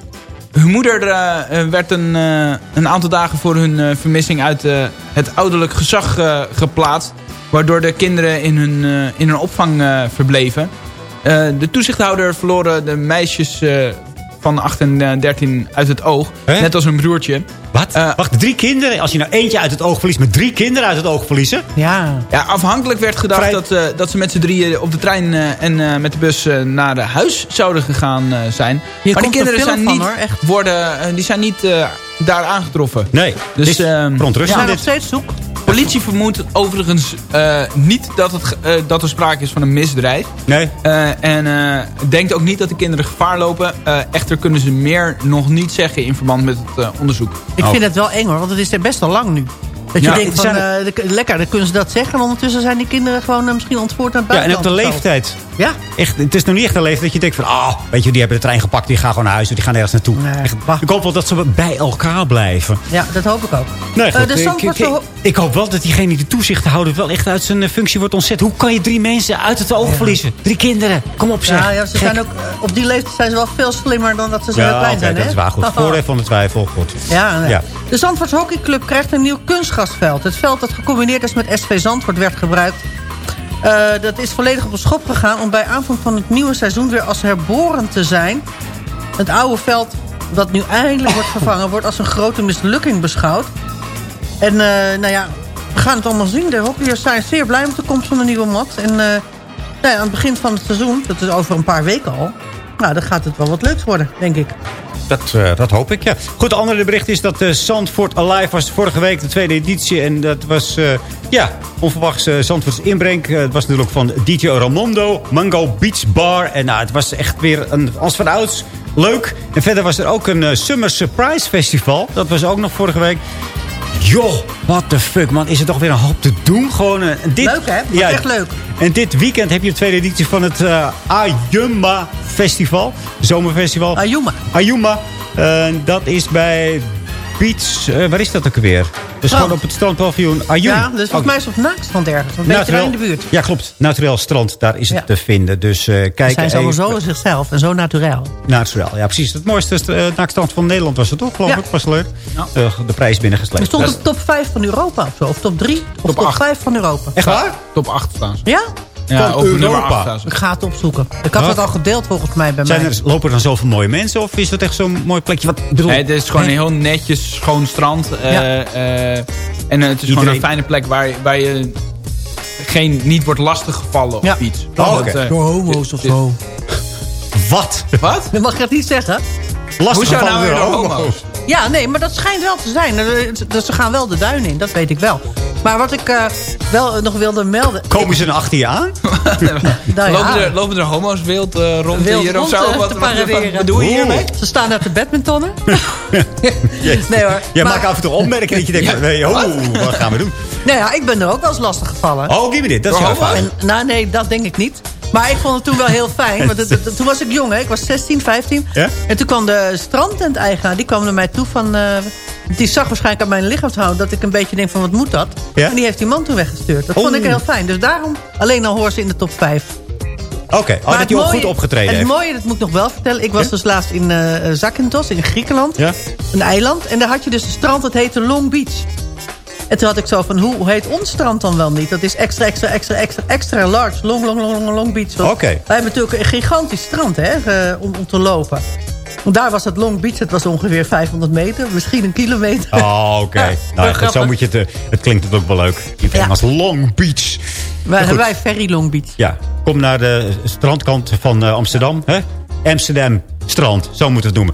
hun moeder eh, eh, werd een, eh, een aantal dagen voor hun vermissing uit het ouderlijk gezag geplaatst. Waardoor de kinderen in hun, in hun opvang verbleven. De toezichthouder verloren de meisjes van 8 en eh, 13 uit het oog. Net als hun broertje. Wat? Wacht, drie kinderen? Als je nou eentje uit het oog verliest, met drie kinderen uit het oog verliezen? Ja. Ja, afhankelijk werd gedacht Vrij- dat, eh, dat ze met z'n drieën op de trein eh, en eh, met de bus eh, naar de huis zouden gegaan eh, zijn. Hier maar die kinderen zijn van, niet, hoor, echt. worden, eh, die zijn niet eh, daar aangetroffen. Nee, Dus, dus ehm, verontrustend zijn nog steeds zoek. Politie vermoedt overigens eh, niet dat, het, eh, dat er sprake is van een misdrijf. Nee. Eh, en eh, denkt ook niet dat de kinderen gevaar lopen. Eh, echter kunnen ze meer nog niet zeggen in verband met het eh, onderzoek. Ik Oh. vind het wel eng hoor, want het is er best al lang nu. Dat je Ja, denkt van, zijn eh, lekker, dan kunnen ze dat zeggen. En ondertussen zijn die kinderen gewoon misschien ontvoerd naar het Ja, en ook buitenland. de leeftijd. Ja, Echt, het is nog niet echt een leeftijd dat je denkt van... ah, weet je, die hebben de trein gepakt, die gaan gewoon naar huis. Die gaan ergens naartoe. Nee, Echt, ik hoop wel dat ze bij elkaar blijven. ja, dat hoop ik ook. Nee, Eh, de ik, ik- ho- ik hoop wel dat diegene die de toezicht houden... wel echt uit zijn eh, functie wordt ontzet. Hoe kan je drie mensen uit het oog verliezen? Drie kinderen. Kom op zeg. Ja, ja, ze Gek. zijn ook, eh, op die leeftijd zijn ze wel veel slimmer dan dat ze zo Ja, klein zijn. dat hè? is waar. Goed. (laughs) Voordeel van de twijfel. Goed. Ja, nee. Ja. De Zandvoorts Hockeyclub krijgt een nieuw kunstgrasveld. Het veld dat gecombineerd is met SV Zandvoort werd gebruikt. Eh, dat is volledig op de schop gegaan om bij aanvang van het nieuwe seizoen weer als herboren te zijn. Het oude veld wat nu eindelijk wordt vervangen... wordt als een grote mislukking beschouwd. En eh, nou ja, we gaan het allemaal zien. De hockeyers zijn zeer blij met de komst van de nieuwe mat. En uh, nou ja, aan het begin van het seizoen, dat is over een paar weken al... nou, dan gaat het wel wat leuks worden, denk ik. Dat, uh, dat hoop ik, ja. Goed, de andere bericht is dat uh, Alive was vorige week de tweede editie. En dat was, uh, ja, onverwachts Zandvoorts inbreng. het was natuurlijk van DJ Ramondo, Mango Beach Bar. En nou, het was echt weer een, als van ouds leuk. En verder was er ook een Summer Surprise Festival. Dat was ook nog vorige week. Joh, what the fuck, man. Is er toch weer een hoop te doen? Gewoon, uh, dit, leuk, hè? Ja, echt leuk. En dit weekend heb je de tweede editie van het uh, Ayuma Festival. Zomerfestival. Ayuma. Ayuma. Uh, dat is bij Beach... Uh, waar is dat ook weer? Dus gewoon op het strandpaviljoen Ayum. Ja, dus volgens mij is het op Naakstrand ergens. Een beetje in de buurt. Ja, klopt. Naturel strand, daar is het ja. te vinden. Dus uh, kijk Ze zijn ze allemaal zo in zichzelf en zo naturel. Naturel, ja precies. Het mooiste uh, Naakstrand van Nederland was het toch, geloof ja. ik. Was leuk. Ja. Uh, de prijs binnengesleept. Er stond op top 5 van Europa of zo. Of top 3. Of top, top 5 van Europa. Echt waar? Top 8 staan ze. Ja? Ja, van Europa. Ik ga het opzoeken. Ik had Huh? het al gedeeld volgens mij bij Zijn mij. er, lopen er dan zoveel mooie mensen? Of is dat echt zo'n mooi plekje? Wat, bedoel, Nee, het is gewoon een heel netjes, schoon strand. Uh, Ja. uh, en uh, het is gewoon een fijne plek waar, waar je geen, niet wordt lastiggevallen Ja. of iets. Oh, Dat, eh, Door homo's of zo. Wat? Wat? Dat mag ik dat niet zeggen. Lastig Hoezo gevallen nou weer homo's. Ja, nee, maar dat schijnt wel te zijn. Dus ze gaan wel de duinen in, dat weet ik wel. Maar wat ik eh, wel nog wilde melden... Komen ze naar achter je aan? Nou ja, lopen, er, lopen er homo's wild eh, rond wild hier of zo? Wat, te wat, bedoel je hiermee? Ze staan daar te badmintonnen. (laughs) nee hoor. Jij Maar- maakt af en toe opmerkingen dat je denkt... Ja. nee, oh, wat gaan we doen? Nou ja, ik ben er ook wel eens lastig gevallen. Oh, die manier. Dat is jouw nou nee, dat denk ik niet. Maar ik vond het toen wel heel fijn. Want het- (laughs) het- toen was ik jong, hè. ik was 16, 15. Ja? En toen kwam de strandtent-eigenaar, die kwam naar mij toe van... eh, die zag waarschijnlijk aan mijn lichaamshouding dat ik een beetje denk van wat moet dat? Ja? En die heeft die man toen weggestuurd. Dat vond Oh. ik heel fijn. Dus daarom alleen al hoor ze in de top 5. Oké, oh, dat het hij ook goed opgetreden Het heeft. mooie, dat moet ik nog wel vertellen. Ik was Ja? dus laatst in eh Zakynthos in Griekenland. Ja? Een eiland. En daar had je dus een strand, dat heette Long Beach. En toen had ik zo van, hoe heet ons strand dan wel niet? Dat is extra, extra, extra, extra, extra large. Long, long, long, long, long beach. Oké. Wij hebben natuurlijk een gigantisch strand, hè, eh, om, om te lopen. Want daar was het Long Beach, het was ongeveer 500 meter. Misschien een kilometer. Oh, oké. Ja, (laughs) nou, goed, zo moet je het... eh, Het klinkt het ook wel leuk. Je Ja. als Long Beach. Wij wij Ferry Long Beach. Ja, kom naar de strandkant van eh, Amsterdam. Hè? Amsterdam strand, zo moet het noemen.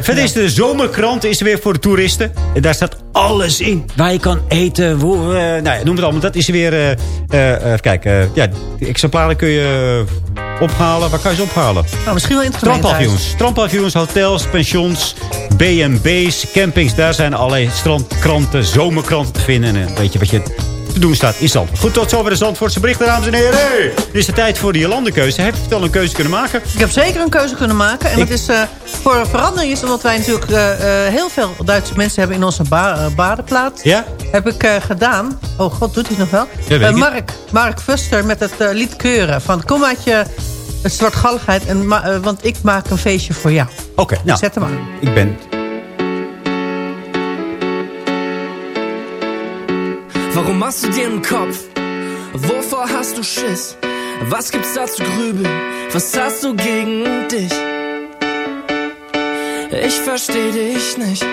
Verder is de zomerkrant is er weer voor de toeristen. En daar staat alles in. Waar je kan eten. Hoe, eh, nou ja, noem het allemaal. Dat is er weer... eh eh, even kijken. ja, exemplaren kun je ophalen. Waar kan je ze ophalen? Nou, misschien wel in. Strandpaviljoens. Strandpaviljoens, hotels, pensions, B&B's, campings. Daar zijn allerlei strandkranten, zomerkranten te vinden. En een beetje wat je te doen staat in Zandvoort. Goed, tot zover de Zandvoortse berichten, dames en heren. Hey, dit is de tijd voor de landenkeuze. Heb je wel een keuze kunnen maken? Ik heb zeker een keuze kunnen maken. En Ik- dat is eh, voor verandering is omdat wij natuurlijk eh, eh, heel veel Duitse mensen hebben in onze ba eh, badenplaats. Ja? Heb ik eh, gedaan. Oh god, doet hij nog wel? Ja, weet Eh. Mark, Mark Fuster met het eh, lied Keuren. Van kom uit je het zwartgalligheid. En ma- eh, want ik maak een feestje voor jou. Oké, nou. Zet hem aan. Ik ben... Warum machst du dir einen Kopf? Wovor hast du Schiss? Was gibt's da zu grübeln? Was hast du gegen dich? Ich versteh dich nicht.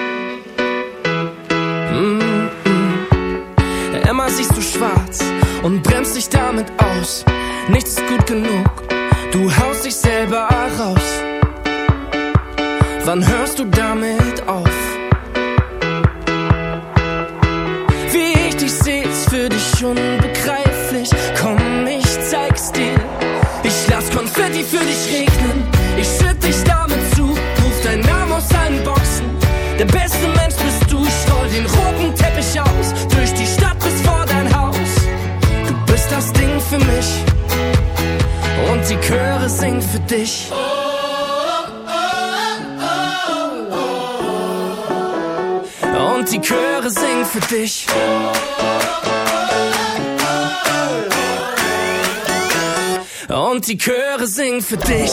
Mm -mm. Immer siehst du schwarz und bremst dich damit aus. Nichts ist gut genug. Du haust dich selber raus. Wann hörst du damit auf? Wie ich dich seh, ist für dich unbegreiflich. Komm, ich zeig's dir. Ich lass Konfetti für dich regnen. Ich schütt dich damit zu. Ruf deinen Namen aus allen Boxen. Der beste Mensch Chöre singen für dich. Und die Chöre singen für dich. Und die Chöre singen für dich.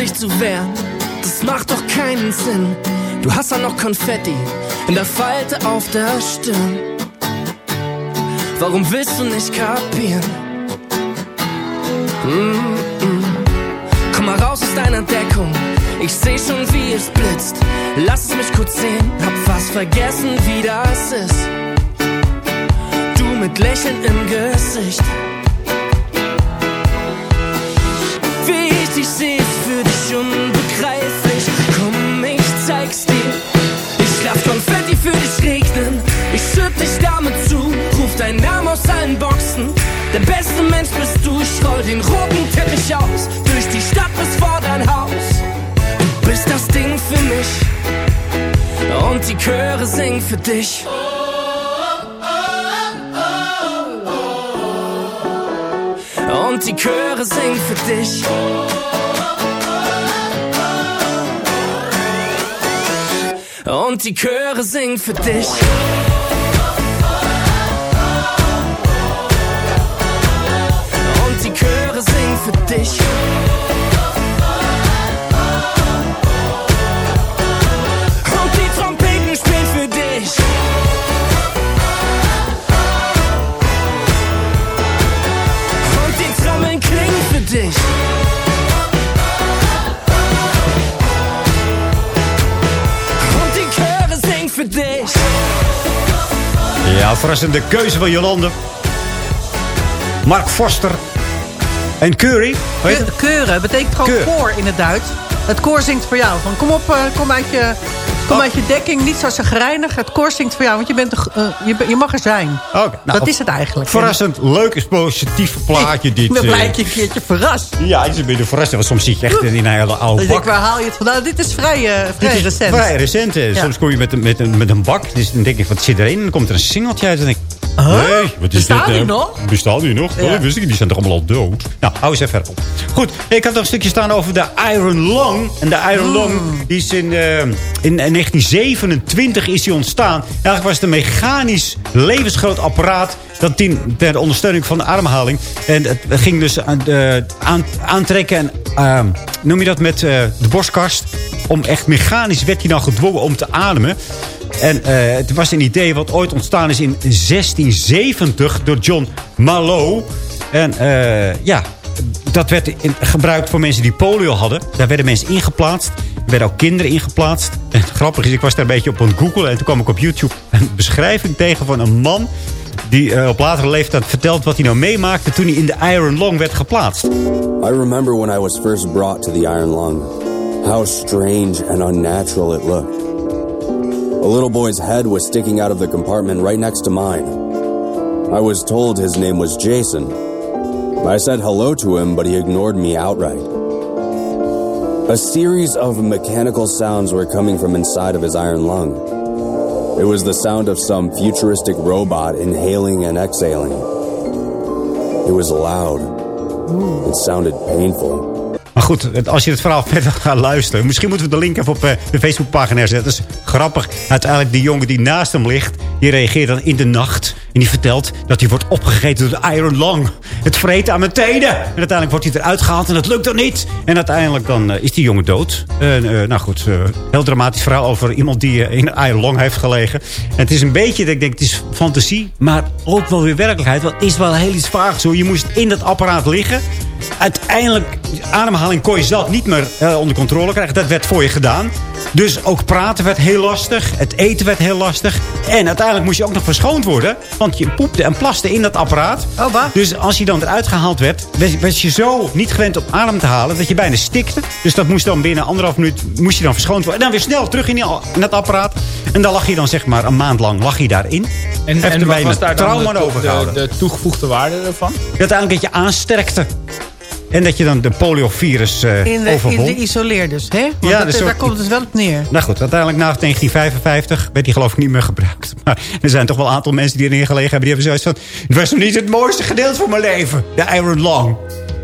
Dich zu wehren, das macht doch keinen Sinn. Du hast ja noch Konfetti in der Falte auf der Stirn. Warum willst du nicht kapieren? Mm -mm. Komm mal raus aus deiner Deckung. Ich seh schon, wie es blitzt. Lass es mich kurz sehen, hab fast vergessen, wie das ist. Du mit Lächeln im Gesicht. Für dich regnen. Ich schütt dich damit zu, ruf deinen Namen aus allen Boxen. Der beste Mensch bist du, ich roll den roten Teppich aus. Durch die Stadt bis vor dein Haus. Du bist das Ding für mich. Und die Chöre singen für dich. Und die Chöre singen für dich. Und die Chöre singen für dich. Und die Chöre singen für dich. Verrassende keuze van Jolande. Mark Foster en Curry. Keuren betekent gewoon Keur. koor in het Duits. Het koor zingt voor jou. Van, kom op, eh, kom, uit je, kom uit je dekking. Niet zo zagrijnig. Het koor zingt voor jou, want je, bent eh, je, je mag er zijn. Oké, nou, dat is het eigenlijk. Verrassend, leuk is positief plaatje dit. Ik ben eh. blij dat je een keertje verrast. Ja, het is een beetje verrassend, want soms zit je echt in een hele oude Ik bak. denk, waar haal je het vandaan? Dit is vrij, eh, Dit vrij is recent. Vrij recent. eh. Ja. Soms kom je met, een- met, een, met een bak. Dus dan denk ik, wat zit erin? En dan komt er een singeltje uit. En dan denk ik, nee, wat is Bestaat dit? die nog? Bestaat die nog? Ja. Oh, wist ik. Die zijn toch allemaal al dood? Nou, hou eens even op. Goed, ik had nog een stukje staan over de Iron Long. En de Iron Hmm. Long, die is in, eh, in 1927 is die ontstaan. Eigenlijk was het een mechanisch levensgroot apparaat... dat ter ondersteuning van de ademhaling. En het ging dus aan, de- aan, aantrekken en... ehm, noem je dat met eh, de borstkast? Om echt mechanisch werd hij dan gedwongen om te ademen. En eh, het was een idee wat ooit ontstaan is in 1670 door John Mallow. En eh, ja, dat werd in- gebruikt voor mensen die polio hadden. Daar werden mensen ingeplaatst. Er werden ook kinderen ingeplaatst. En grappig is, ik was daar een beetje op aan het googlen. En toen kwam ik op YouTube een (laughs) beschrijving tegen van een man... die eh, op latere leeftijd vertelt wat hij nou meemaakte... toen hij in de Iron Long werd geplaatst. I remember when I was first brought to the Iron Lung, how strange and unnatural it looked. A little boy's head was sticking out of the compartment right next to mine. I was told his name was Jason. I said hello to him, but he ignored me outright. A series of mechanical sounds were coming from inside of his iron lung. It was the sound of some futuristic robot inhaling and exhaling. It was loud. It sounded painful. Maar goed, als je het verhaal (laughs) verder gaat luisteren... misschien moeten we de link even op eh, de Facebookpagina zetten. Dat is grappig. Uiteindelijk die jongen die naast hem ligt... die reageert dan in de nacht... en die vertelt dat hij wordt opgegeten door de Iron Long. Het vreet aan mijn tenen. En uiteindelijk wordt hij eruit gehaald en dat lukt dan niet. En uiteindelijk dan eh, is die jongen dood. En, eh, nou goed, eh, heel dramatisch verhaal over iemand die in een Iron Long heeft gelegen. En het is een beetje, dat ik denk, het is fantasie... maar ook wel weer werkelijkheid. Want het is wel heel iets vaags. Hoor. Je moest in dat apparaat liggen... Uiteindelijk, ademhaling kon je zelf niet meer onder controle krijgen. Dat werd voor je gedaan. Dus ook praten werd heel lastig. Het eten werd heel lastig. En uiteindelijk moest je ook nog verschoond worden. Want je poepte en plaste in dat apparaat. Dus als je dan eruit gehaald werd... was- je zo niet gewend om adem te halen... dat je bijna stikte. Dus dat moest dan binnen anderhalf minuut moest je dan verschoond worden. En dan weer snel terug in, die, in dat apparaat. En dan lag je dan zeg maar een maand lang lag je daarin. En, en wat was daar dan trauma de, de, de toegevoegde waarde ervan? Uiteindelijk dat je aansterkte. En dat je dan de poliovirus eh In de, in de isoleer dus, hè? Want Ja, dat- dus daar komt het wel op neer. Nou goed, uiteindelijk na 1955 werd die geloof ik niet meer gebruikt. (laughs) Maar er zijn toch wel een aantal mensen die erin gelegen hebben. Die hebben zoiets van, het was nog niet het mooiste gedeelte van mijn leven. De Iron Long.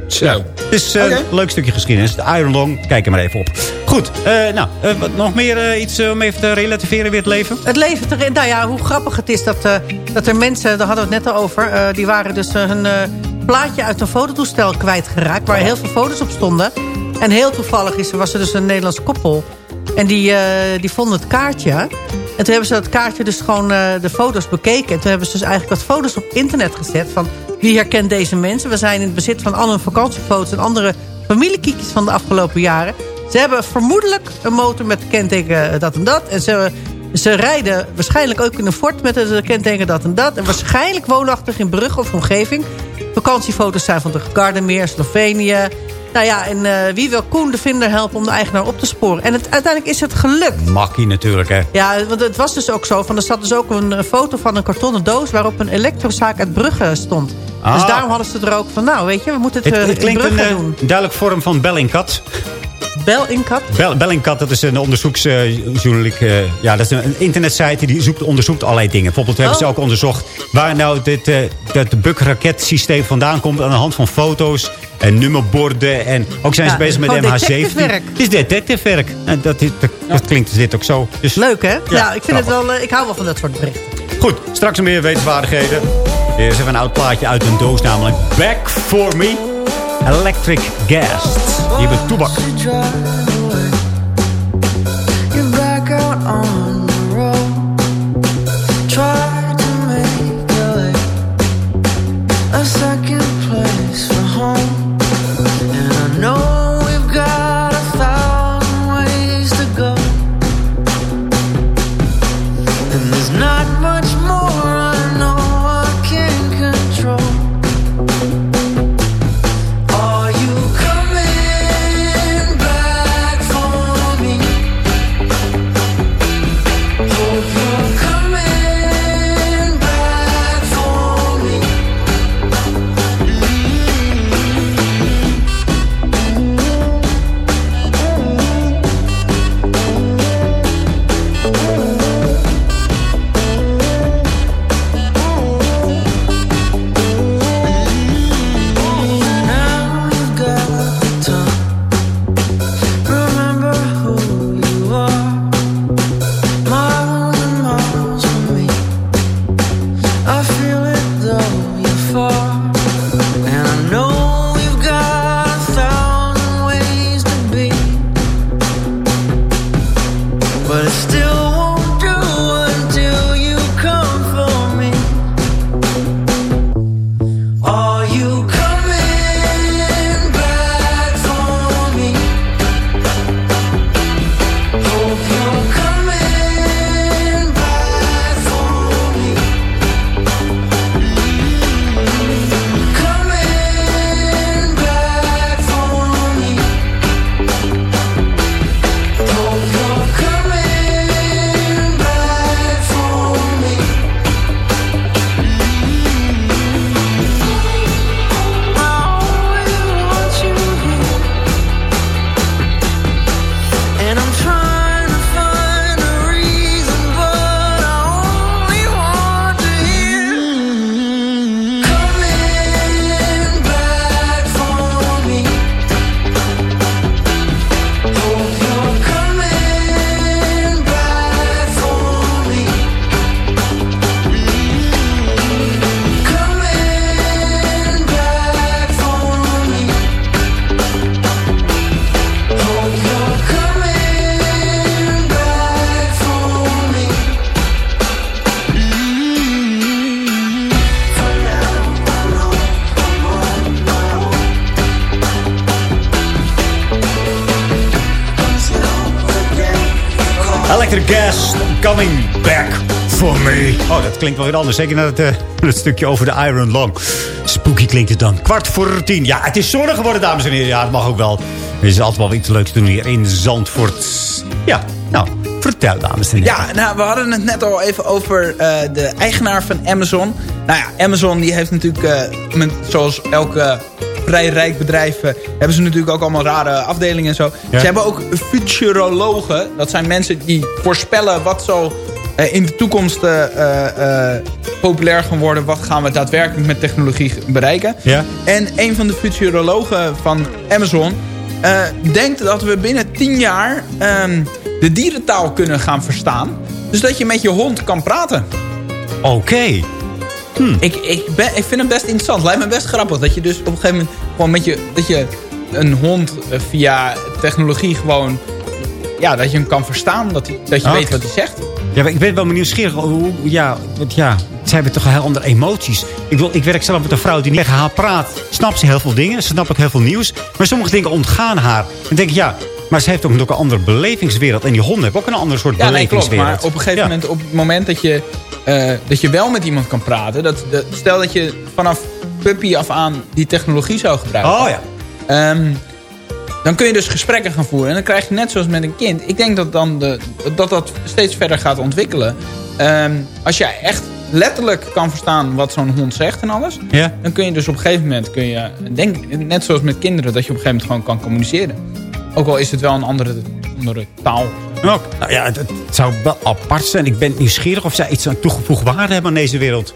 Zo. Het is eh, een leuk stukje geschiedenis. De Iron Long, kijk er maar even op. Goed, eh, nou, eh, wat, nog meer eh, iets eh, om even te relativeren weer het leven? Het leven erin. Nou ja, hoe grappig het is dat, eh, dat er mensen, daar hadden we het net al over... eh, die waren dus eh, hun eh, plaatje uit een fototoestel kwijtgeraakt... waar heel veel foto's op stonden. En heel toevallig is, was er dus een Nederlands koppel. En die, eh, die vonden het kaartje. En toen hebben ze dat kaartje dus gewoon eh, de foto's bekeken. En toen hebben ze dus eigenlijk wat foto's op internet gezet. Van wie herkent deze mensen? We zijn in het bezit van alle vakantiefoto's en andere familiekiekjes van de afgelopen jaren. Ze hebben vermoedelijk een motor met kenteken eh, dat en dat. En ze, ze rijden waarschijnlijk ook in een fort met het kenteken dat en dat. En waarschijnlijk woonachtig in Brugge of omgeving. Vakantiefoto's zijn van de Gardameer, Slovenië. Nou ja, en eh, wie wil Koen de vinder helpen om de eigenaar op te sporen? En het, uiteindelijk is het gelukt. Makkie natuurlijk, hè. Ja, want het was dus ook zo. Van, er zat dus ook een, eh, foto van een kartonnen doos... waarop een elektrozaak uit Brugge stond. Ah. Dus daarom hadden ze er ook van... nou, weet je, we moeten het, Het, eh, het in een Brugge eh, doen. duidelijk vorm van Bellingcat. Bellingcat? Bell, Bellingcat, dat is een onderzoeksjournaliek. eh, ja, dat is een, een internetsite die zoekt, onderzoekt allerlei dingen. Bijvoorbeeld hebben ze Oh. ook onderzocht waar nou dit, eh dat Buk-raketsysteem vandaan komt aan de hand van foto's en nummerborden. En ook zijn ze bezig met gewoon MH17. detectivewerk. Het is detectivewerk. En dat, is- dat, dat klinkt dit ook zo. Dus, Leuk, hè? Ja, ik, vind het wel, eh, ik hou wel van dat soort berichten. Goed, straks meer wetenswaardigheden. Hier is even een oud plaatje uit een doos, namelijk Back For Me. Electric Gas. Hier bij Toebak. Coming back for me. Oh, dat klinkt wel weer anders. Zeker na het, eh, het stukje over de Iron Lung. Spooky klinkt het dan. Kwart voor tien. Ja, het is zonnig geworden, dames en heren. Ja, het mag ook wel. Er is altijd wel iets leuks te doen hier in Zandvoort. Ja, nou, vertel, dames en heren. Ja, nou, we hadden het net al even over eh, de eigenaar van Amazon. Nou ja, Amazon die heeft natuurlijk, eh, met, zoals elke vrij rijk bedrijf... hebben ze natuurlijk ook allemaal rare afdelingen en zo. Ja. Ze hebben ook futurologen. Dat zijn mensen die voorspellen wat zal eh, in de toekomst eh, eh, populair gaan worden. Wat gaan we daadwerkelijk met technologie bereiken. Ja. En een van de futurologen van Amazon... denkt dat we binnen 10 jaar ehm, de dierentaal kunnen gaan verstaan. Dus dat je met je hond kan praten. Oké. Ik, ik, ben, ik vind het best interessant. Lijkt me best grappig. Dat je dus op een gegeven moment gewoon met je... Dat je een hond eh, via technologie gewoon... Ja, dat je hem kan verstaan. Dat, hij- dat je weet wat hij zegt. Ja, maar ik ben wel nieuwsgierig. Hoe, ja, want ja, zij hebben toch heel andere emoties. Ik, wil, ik werk zelf met een vrouw die niet tegen haar praat. Snapt ze heel veel dingen. Ze snapt ook heel veel nieuws. Maar sommige dingen ontgaan haar. En denk ik, ja, maar ze heeft ook nog een andere belevingswereld. En die honden hebben ook een ander soort Ja, nee, klopt. belevingswereld. Maar op een gegeven Ja. moment, op het moment dat je, eh, dat je wel met iemand kan praten... Dat, dat, stel dat je vanaf puppy af aan die technologie zou gebruiken... Oh ja. Ehm, dan kun je dus gesprekken gaan voeren. En dan krijg je net zoals met een kind. Ik denk dat dan de, dat, dat steeds verder gaat ontwikkelen. Ehm, als jij echt letterlijk kan verstaan wat zo'n hond zegt en alles... Ja. dan kun je dus op een gegeven moment... Kun je, denk, net zoals met kinderen, dat je op een gegeven moment gewoon kan communiceren. Ook al is het wel een andere, andere taal. Ook. Nou ja, het, het zou wel apart zijn. Ik ben nieuwsgierig of zij iets aan toegevoegd waarde hebben aan deze wereld.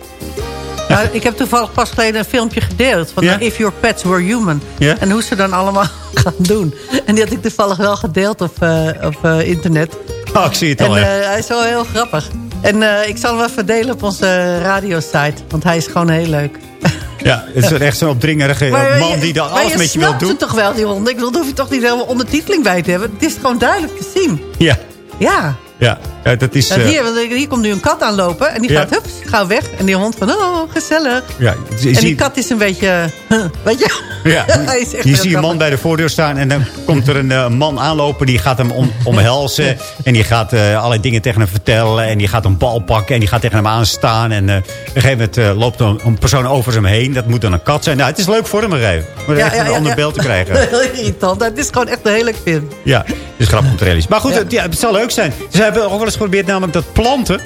Nou, ik heb toevallig pas geleden een filmpje gedeeld. Van Ja? If Your Pets Were Human. Ja? En hoe ze dan allemaal (laughs) gaan doen. En die had ik toevallig wel gedeeld op, eh, op eh, internet. Oh, ik zie het En al, ja. eh, hij is wel heel grappig. En eh, ik zal hem even delen op onze radiosite. Want hij is gewoon heel leuk. (laughs) Ja, het is echt zo'n opdringerige Maar, man je- die dan maar alles met je wil snapt doen. ze toch wel, die honden? Ik bedoel, daar hoef je toch niet helemaal ondertiteling bij te hebben. Het is gewoon duidelijk te zien. Ja, Ja. ja. Ja dat is... Ja, eh, hier, want hier komt nu een kat aanlopen. En die Ja. gaat, hups, gauw weg. En die hond van, oh, gezellig. ja, je En die kat is een beetje, (laughs) weet je? Ja, (laughs) je ziet een man bij de voordeur staan en dan komt er een eh, man aanlopen. Die gaat hem om, omhelzen en die gaat eh, allerlei dingen tegen hem vertellen. En die gaat een bal pakken en die gaat tegen hem aanstaan. En op een gegeven moment loopt een persoon over hem heen. Dat moet dan een kat zijn. Nou, het is leuk voor hem even. Om echt een ander beeld te krijgen. (laughs) Heel irritant. Het is gewoon echt een hele film. Ja, het is grappig om te realiseren. Maar goed, het zal leuk zijn. Ze hebben ook wel eens geprobeerd namelijk dat planten...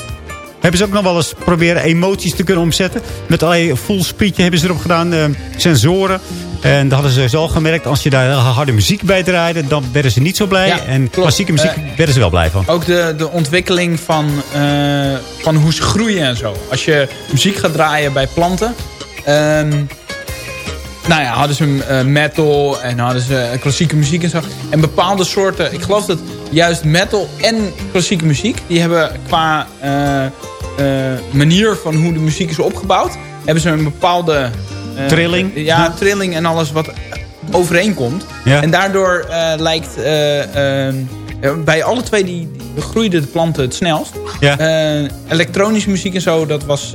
hebben ze ook nog wel eens proberen emoties te kunnen omzetten. Met allerlei voelsprietje hebben ze erop gedaan, eh, sensoren. En dat hadden ze zo gemerkt, als je daar harde muziek bij draaide... dan werden ze niet zo blij. Ja, en klassieke muziek Eh, werden ze wel blij van. Ook de, de ontwikkeling van, eh, van hoe ze groeien en zo. Als je muziek gaat draaien bij planten... ehm, nou ja, hadden ze eh, metal en hadden ze klassieke muziek en zo. En bepaalde soorten... Ik geloof dat juist metal en klassieke muziek... die hebben qua eh, eh, manier van hoe de muziek is opgebouwd... hebben ze een bepaalde... eh, Trilling? Ja, trilling en alles wat overeenkomt. Ja. En daardoor eh, lijkt... eh, eh, bij alle twee die, groeiden de planten het snelst. Ja. Eh, elektronische muziek en zo, dat was...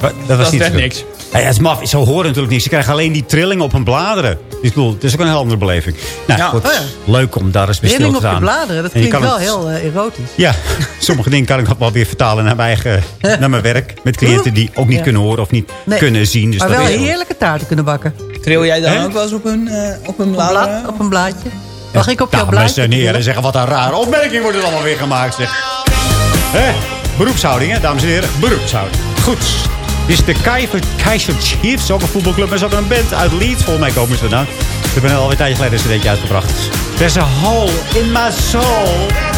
dat, dat dat, was niet werd niks. Ja, ja, het is maf. Zo horen natuurlijk niet. Ze krijgen alleen die trilling op hun bladeren. Dus ik bedoel, het is ook een heel andere beleving. Nou, Ja. goed, Oh ja. leuk om daar eens bij stil te op je staan. bladeren, dat En klinkt wel het- heel eh, erotisch. Ja, (laughs) sommige dingen kan ik nog wel weer vertalen naar mijn, eigen, naar mijn werk. Met cliënten die ook niet Ja. kunnen horen of niet Nee. kunnen zien. Dus maar dat wel is- heerlijke taarten kunnen bakken. Tril jij dan ook wel eens op een, eh, op een Op een, bladeren? blad, op een blaadje. Mag ik op jouw Dames blaadje? en heren trillen? zeggen wat een rare opmerking wordt er allemaal weer gemaakt. Zeg. Hè? Beroepshouding, hè, dames en heren. Beroepshouding. Goed. Is de Kaiser, Chiefs, ook een voetbalclub. Maar ze een band uit Leeds. Volgens mij komen ze vandaan. Ze hebben alweer een tijdje geleden een cd'tje uitgebracht. There's a hole in my soul.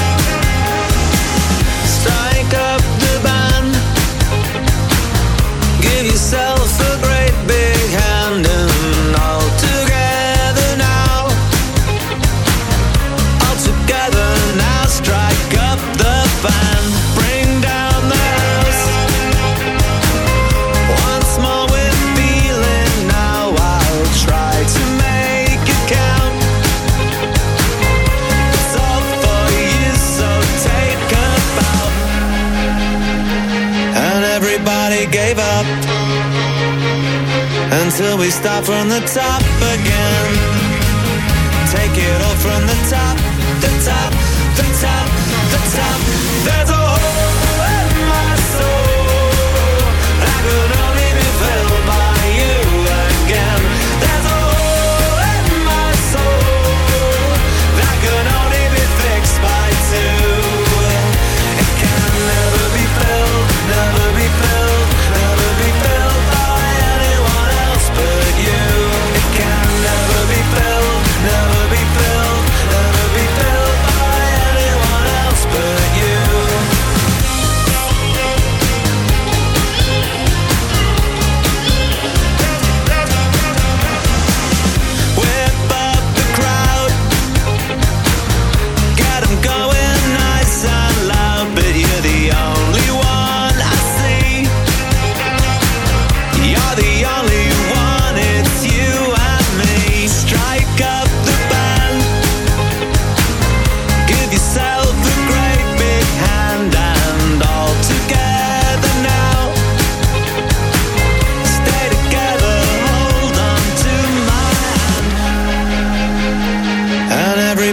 From we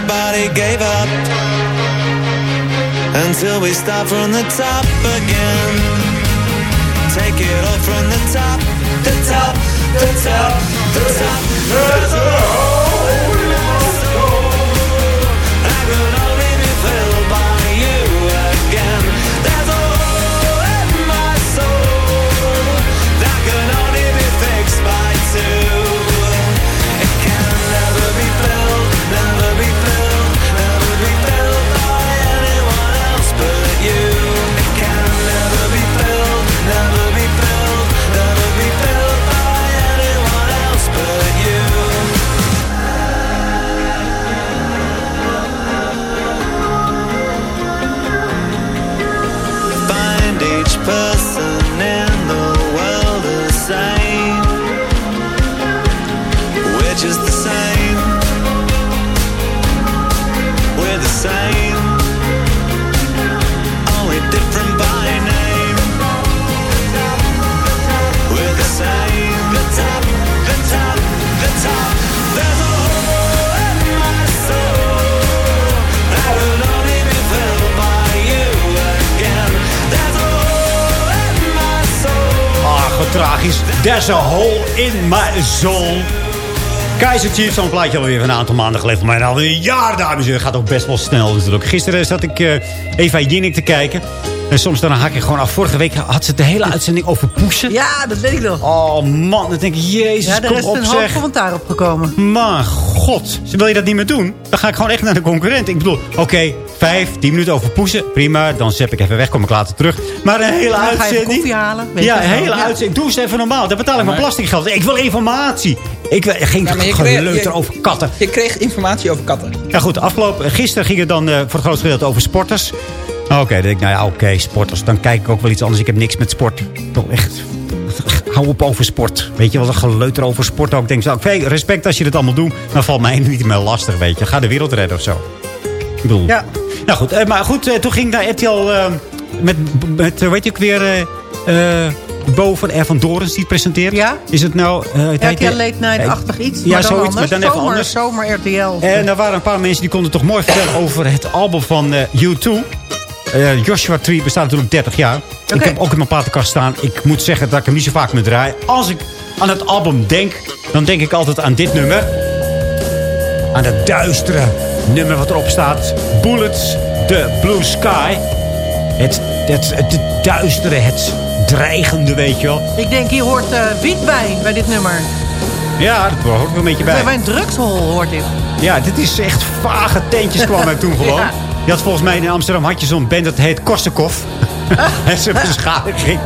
gave up until we start from the top again. Take it all from the top, the top, the top, the top, the top. Tragisch. There's a hole in my soul. Kaiser Chiefs, zo'n plaatje alweer van een aantal maanden geleden. Maar alweer een jaar, dames en heren. Gaat ook best wel snel natuurlijk. Gisteren zat ik eh, Eva Jinnik te kijken. En soms dan haak ik gewoon af. Vorige week had ze de hele uitzending over poesen. Ja, dat weet ik nog. Oh man, dan denk ik, jezus, Ja, daar kom is op een hoop zeg. commentaar op gekomen. Maar god, wil je dat niet meer doen? Dan ga ik gewoon echt naar de concurrent. Ik bedoel, oké, vijf, tien minuten over poesen. Prima, dan zep ik even weg, kom ik later terug. Maar een hele Dan ga je even uitzending... koffie halen. weet Ja, een hele Ja. uitzending. Doe eens even normaal. Daar betaal ik mijn Maar- belastinggeld. Ik wil informatie. Ik wil geen Ja, maar geleuter over katten. Je kreeg informatie over katten. Ja goed, afgelopen, gisteren ging het dan eh, voor het grootste gedeelte over sporters. Oké, dan denk ik, nou ja, oké, sporters. Dan kijk ik ook wel iets anders. Ik heb niks met sport. Toch echt, hou op over sport. Weet je, wat een geleuter over sport ook. Ik denk, zo, oké, respect als je het allemaal doet. Dan valt mij niet meer lastig, weet je. Ga de wereld redden of zo. Ik bedoel. Ja. Nou goed, eh, maar goed, eh, toen ging ik naar RTL eh, met, met weet je ook weer... Bo van R. van Dorens die het presenteert. Ja. Is het nou... eh, het heet- RTL Late Night-achtig iets. Ja, maar dan zoiets, anders. maar dan even zomer, anders. Zomer RTL. En er waren een paar mensen die konden toch mooi vertellen over het album van eh, U2. Eh, Joshua Tree bestaat natuurlijk 30 jaar. Ik heb ook in mijn platenkast staan. Ik moet zeggen dat ik hem niet zo vaak meer draai. Als ik aan het album denk, dan denk ik altijd aan dit nummer. Aan het duistere nummer wat erop staat. Bullets, the Blue Sky. Het, het, het, duistere, het dreigende, weet je wel. Ik denk, hier hoort eh wiet bij, bij dit nummer. Ja, dat hoort er wel een beetje bij. Bij mijn drugshol hoort dit. Ja, dit is echt vage tentjes kwam (laughs) er toen gewoon. Ja. Je had volgens mij in Amsterdam had je zo'n band dat heet Korsakoff. (laughs) en ze beschadiging.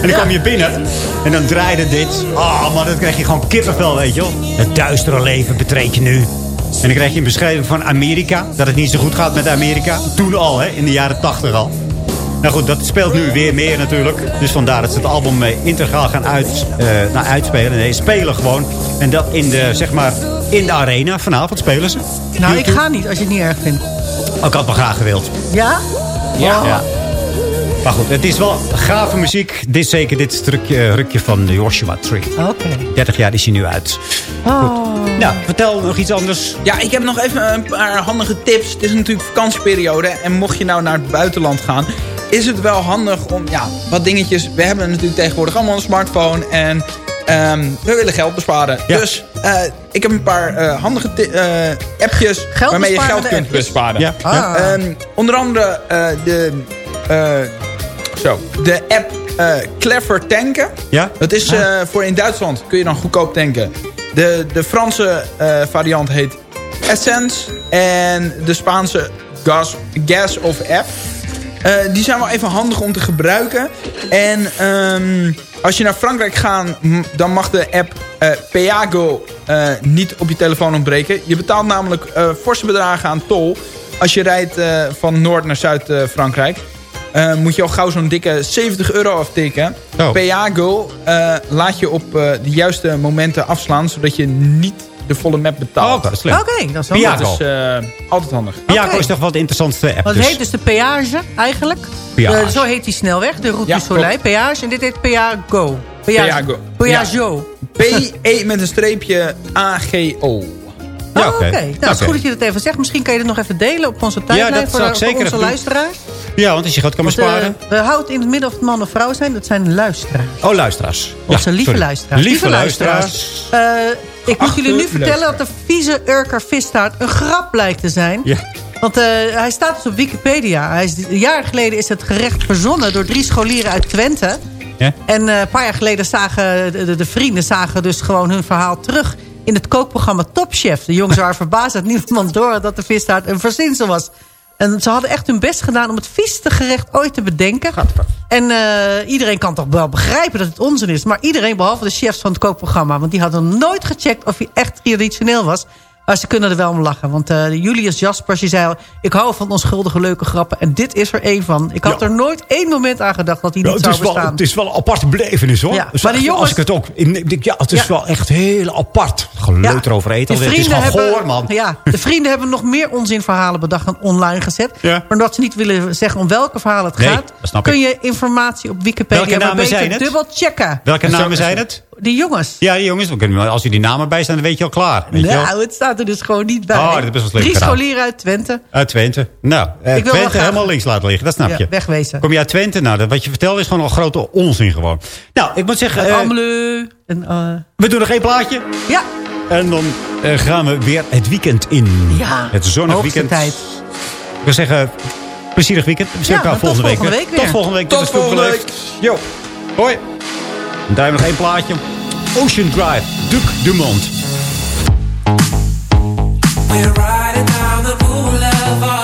En dan kwam je binnen en dan draaide dit. Oh man, dat krijg je gewoon kippenvel, weet je wel. Het duistere leven betreed je nu. En dan krijg je een beschrijving van Amerika. Dat het niet zo goed gaat met Amerika. Toen al, hè, in de jaren tachtig al. Nou goed, dat speelt nu weer meer natuurlijk. Dus vandaar dat ze het album eh, integraal gaan uit, eh, nou, uitspelen. Nee, spelen gewoon. En dat in de, zeg maar, in de arena. Vanavond spelen ze. Nou, ik ga niet als je het niet erg vindt. Oh, ik had wel graag gewild. Ja? Ja. ja. Maar goed, het is wel gave muziek. Dit zeker dit stukje, rukje van de Joshua Tree. Oké. 30 jaar is hij nu uit. Oh. Nou, vertel nog iets anders. Ja, ik heb nog even een paar handige tips. Het is natuurlijk vakantieperiode. En mocht je nou naar het buitenland gaan... is het wel handig om ja, wat dingetjes... We hebben natuurlijk tegenwoordig allemaal een smartphone. En ehm, we willen geld besparen. Dus eh, ik heb een paar eh, handige eh, appjes... waarmee je geld kunt appjes? besparen. Ja. Ah. Ehm, onder andere eh, de... zo, de app eh, Clever Tanken. Ja? Dat is eh, voor in Duitsland kun je dan goedkoop tanken. De, de Franse eh, variant heet Essence. En de Spaanse Gas, gas of F. Eh, die zijn wel even handig om te gebruiken. En ehm, als je naar Frankrijk gaat, dan mag de app Peago niet op je telefoon ontbreken. Je betaalt namelijk forse bedragen aan tol. Als je rijdt van Noord naar Zuid-Frankrijk. Eh, moet je al gauw zo'n dikke 70 euro aftikken. Oh. Peago eh, laat je op eh, de juiste momenten afslaan... zodat je niet de volle map betaalt. Oh, dat is slim. Oké, dat is wel Piago. Dat is eh, altijd handig. Oké. is toch wel de interessantste app. Het dus. heet dus de peage eigenlijk. Peage. De- zo heet die snelweg, de Route Ja, du Soleil. Peage. En dit heet Peago. Peago. Peago. P-E met een streepje A-G-O. Ja, Oh, oké. Nou, het is goed dat je dat even zegt. Misschien kan je het nog even delen op onze tijdlijn voor, onze luisteraars. Ja, want als je gaat kan eh, besparen. we houden in het midden of het man of vrouw zijn. Dat zijn luisteraars. Oh, luisteraars. Onze lieve sorry. luisteraars. Lieve luisteraars. Eh, ik moet jullie nu vertellen dat de vieze Urker visstaart een grap blijkt te zijn. Ja. Want eh, hij staat dus op Wikipedia. Hij is, een jaar geleden is het gerecht verzonnen door drie scholieren uit Twente. Ja? En een paar jaar geleden zagen de, de, de vrienden zagen dus gewoon hun verhaal terug... in het kookprogramma Top Chef. De jongens waren verbaasd dat niemand door had dat de visstaart een verzinsel was. En ze hadden echt hun best gedaan om het vieste gerecht ooit te bedenken. En eh, iedereen kan toch wel begrijpen dat het onzin is. Maar iedereen, behalve de chefs van het kookprogramma. Want die hadden nooit gecheckt of hij echt traditioneel was. Maar ze kunnen er wel om lachen. Want eh, Julius Jaspers die zei al... ik hou van onschuldige leuke grappen. En dit is er één van. Ik had Ja. er nooit één moment aan gedacht dat hij Ja, niet het, zou is wel, bestaan. het is wel een aparte belevenis hoor. Ja, Dus maar de jongens- Als ik het ook... Ik ja, het is wel echt heel apart. Geleuter over eten. De Het is vrienden, gewoon hebben, goor, man. Ja, de (laughs) vrienden hebben nog meer onzinverhalen bedacht en online gezet. Maar omdat ze niet willen zeggen om welke verhalen het Nee, gaat... kun je informatie op Wikipedia Welke maar beter dubbel checken. Welke namen zijn het? Die jongens. Ja, die jongens. Als je die namen bij staan, dan weet je al klaar. Weet je wel? Nou, het staat er dus gewoon niet bij. Oh, dat is best wel slim Drie scholieren uit Twente. Uit Twente. Nou, eh, Ik wil wel Twente graag- helemaal links laten liggen. Dat snap Ja, je. wegwezen. Kom je uit Twente? Nou, dat, wat je vertelt is gewoon al grote onzin gewoon. Nou, ik moet zeggen... En, eh, we doen nog één plaatje. ja, En dan eh, gaan we weer het weekend in. Ja, Het zonnig weekend. tijd. Ik wil zeggen, plezierig weekend. We zien Ja, elkaar tot volgende week. volgende week weer. Tot volgende week. Tot Goed volgende Beleefd. Jo. Hoi. Daar hebben nog één plaatje. Ocean Drive. Duc Dumont. We're riding down the boulevard.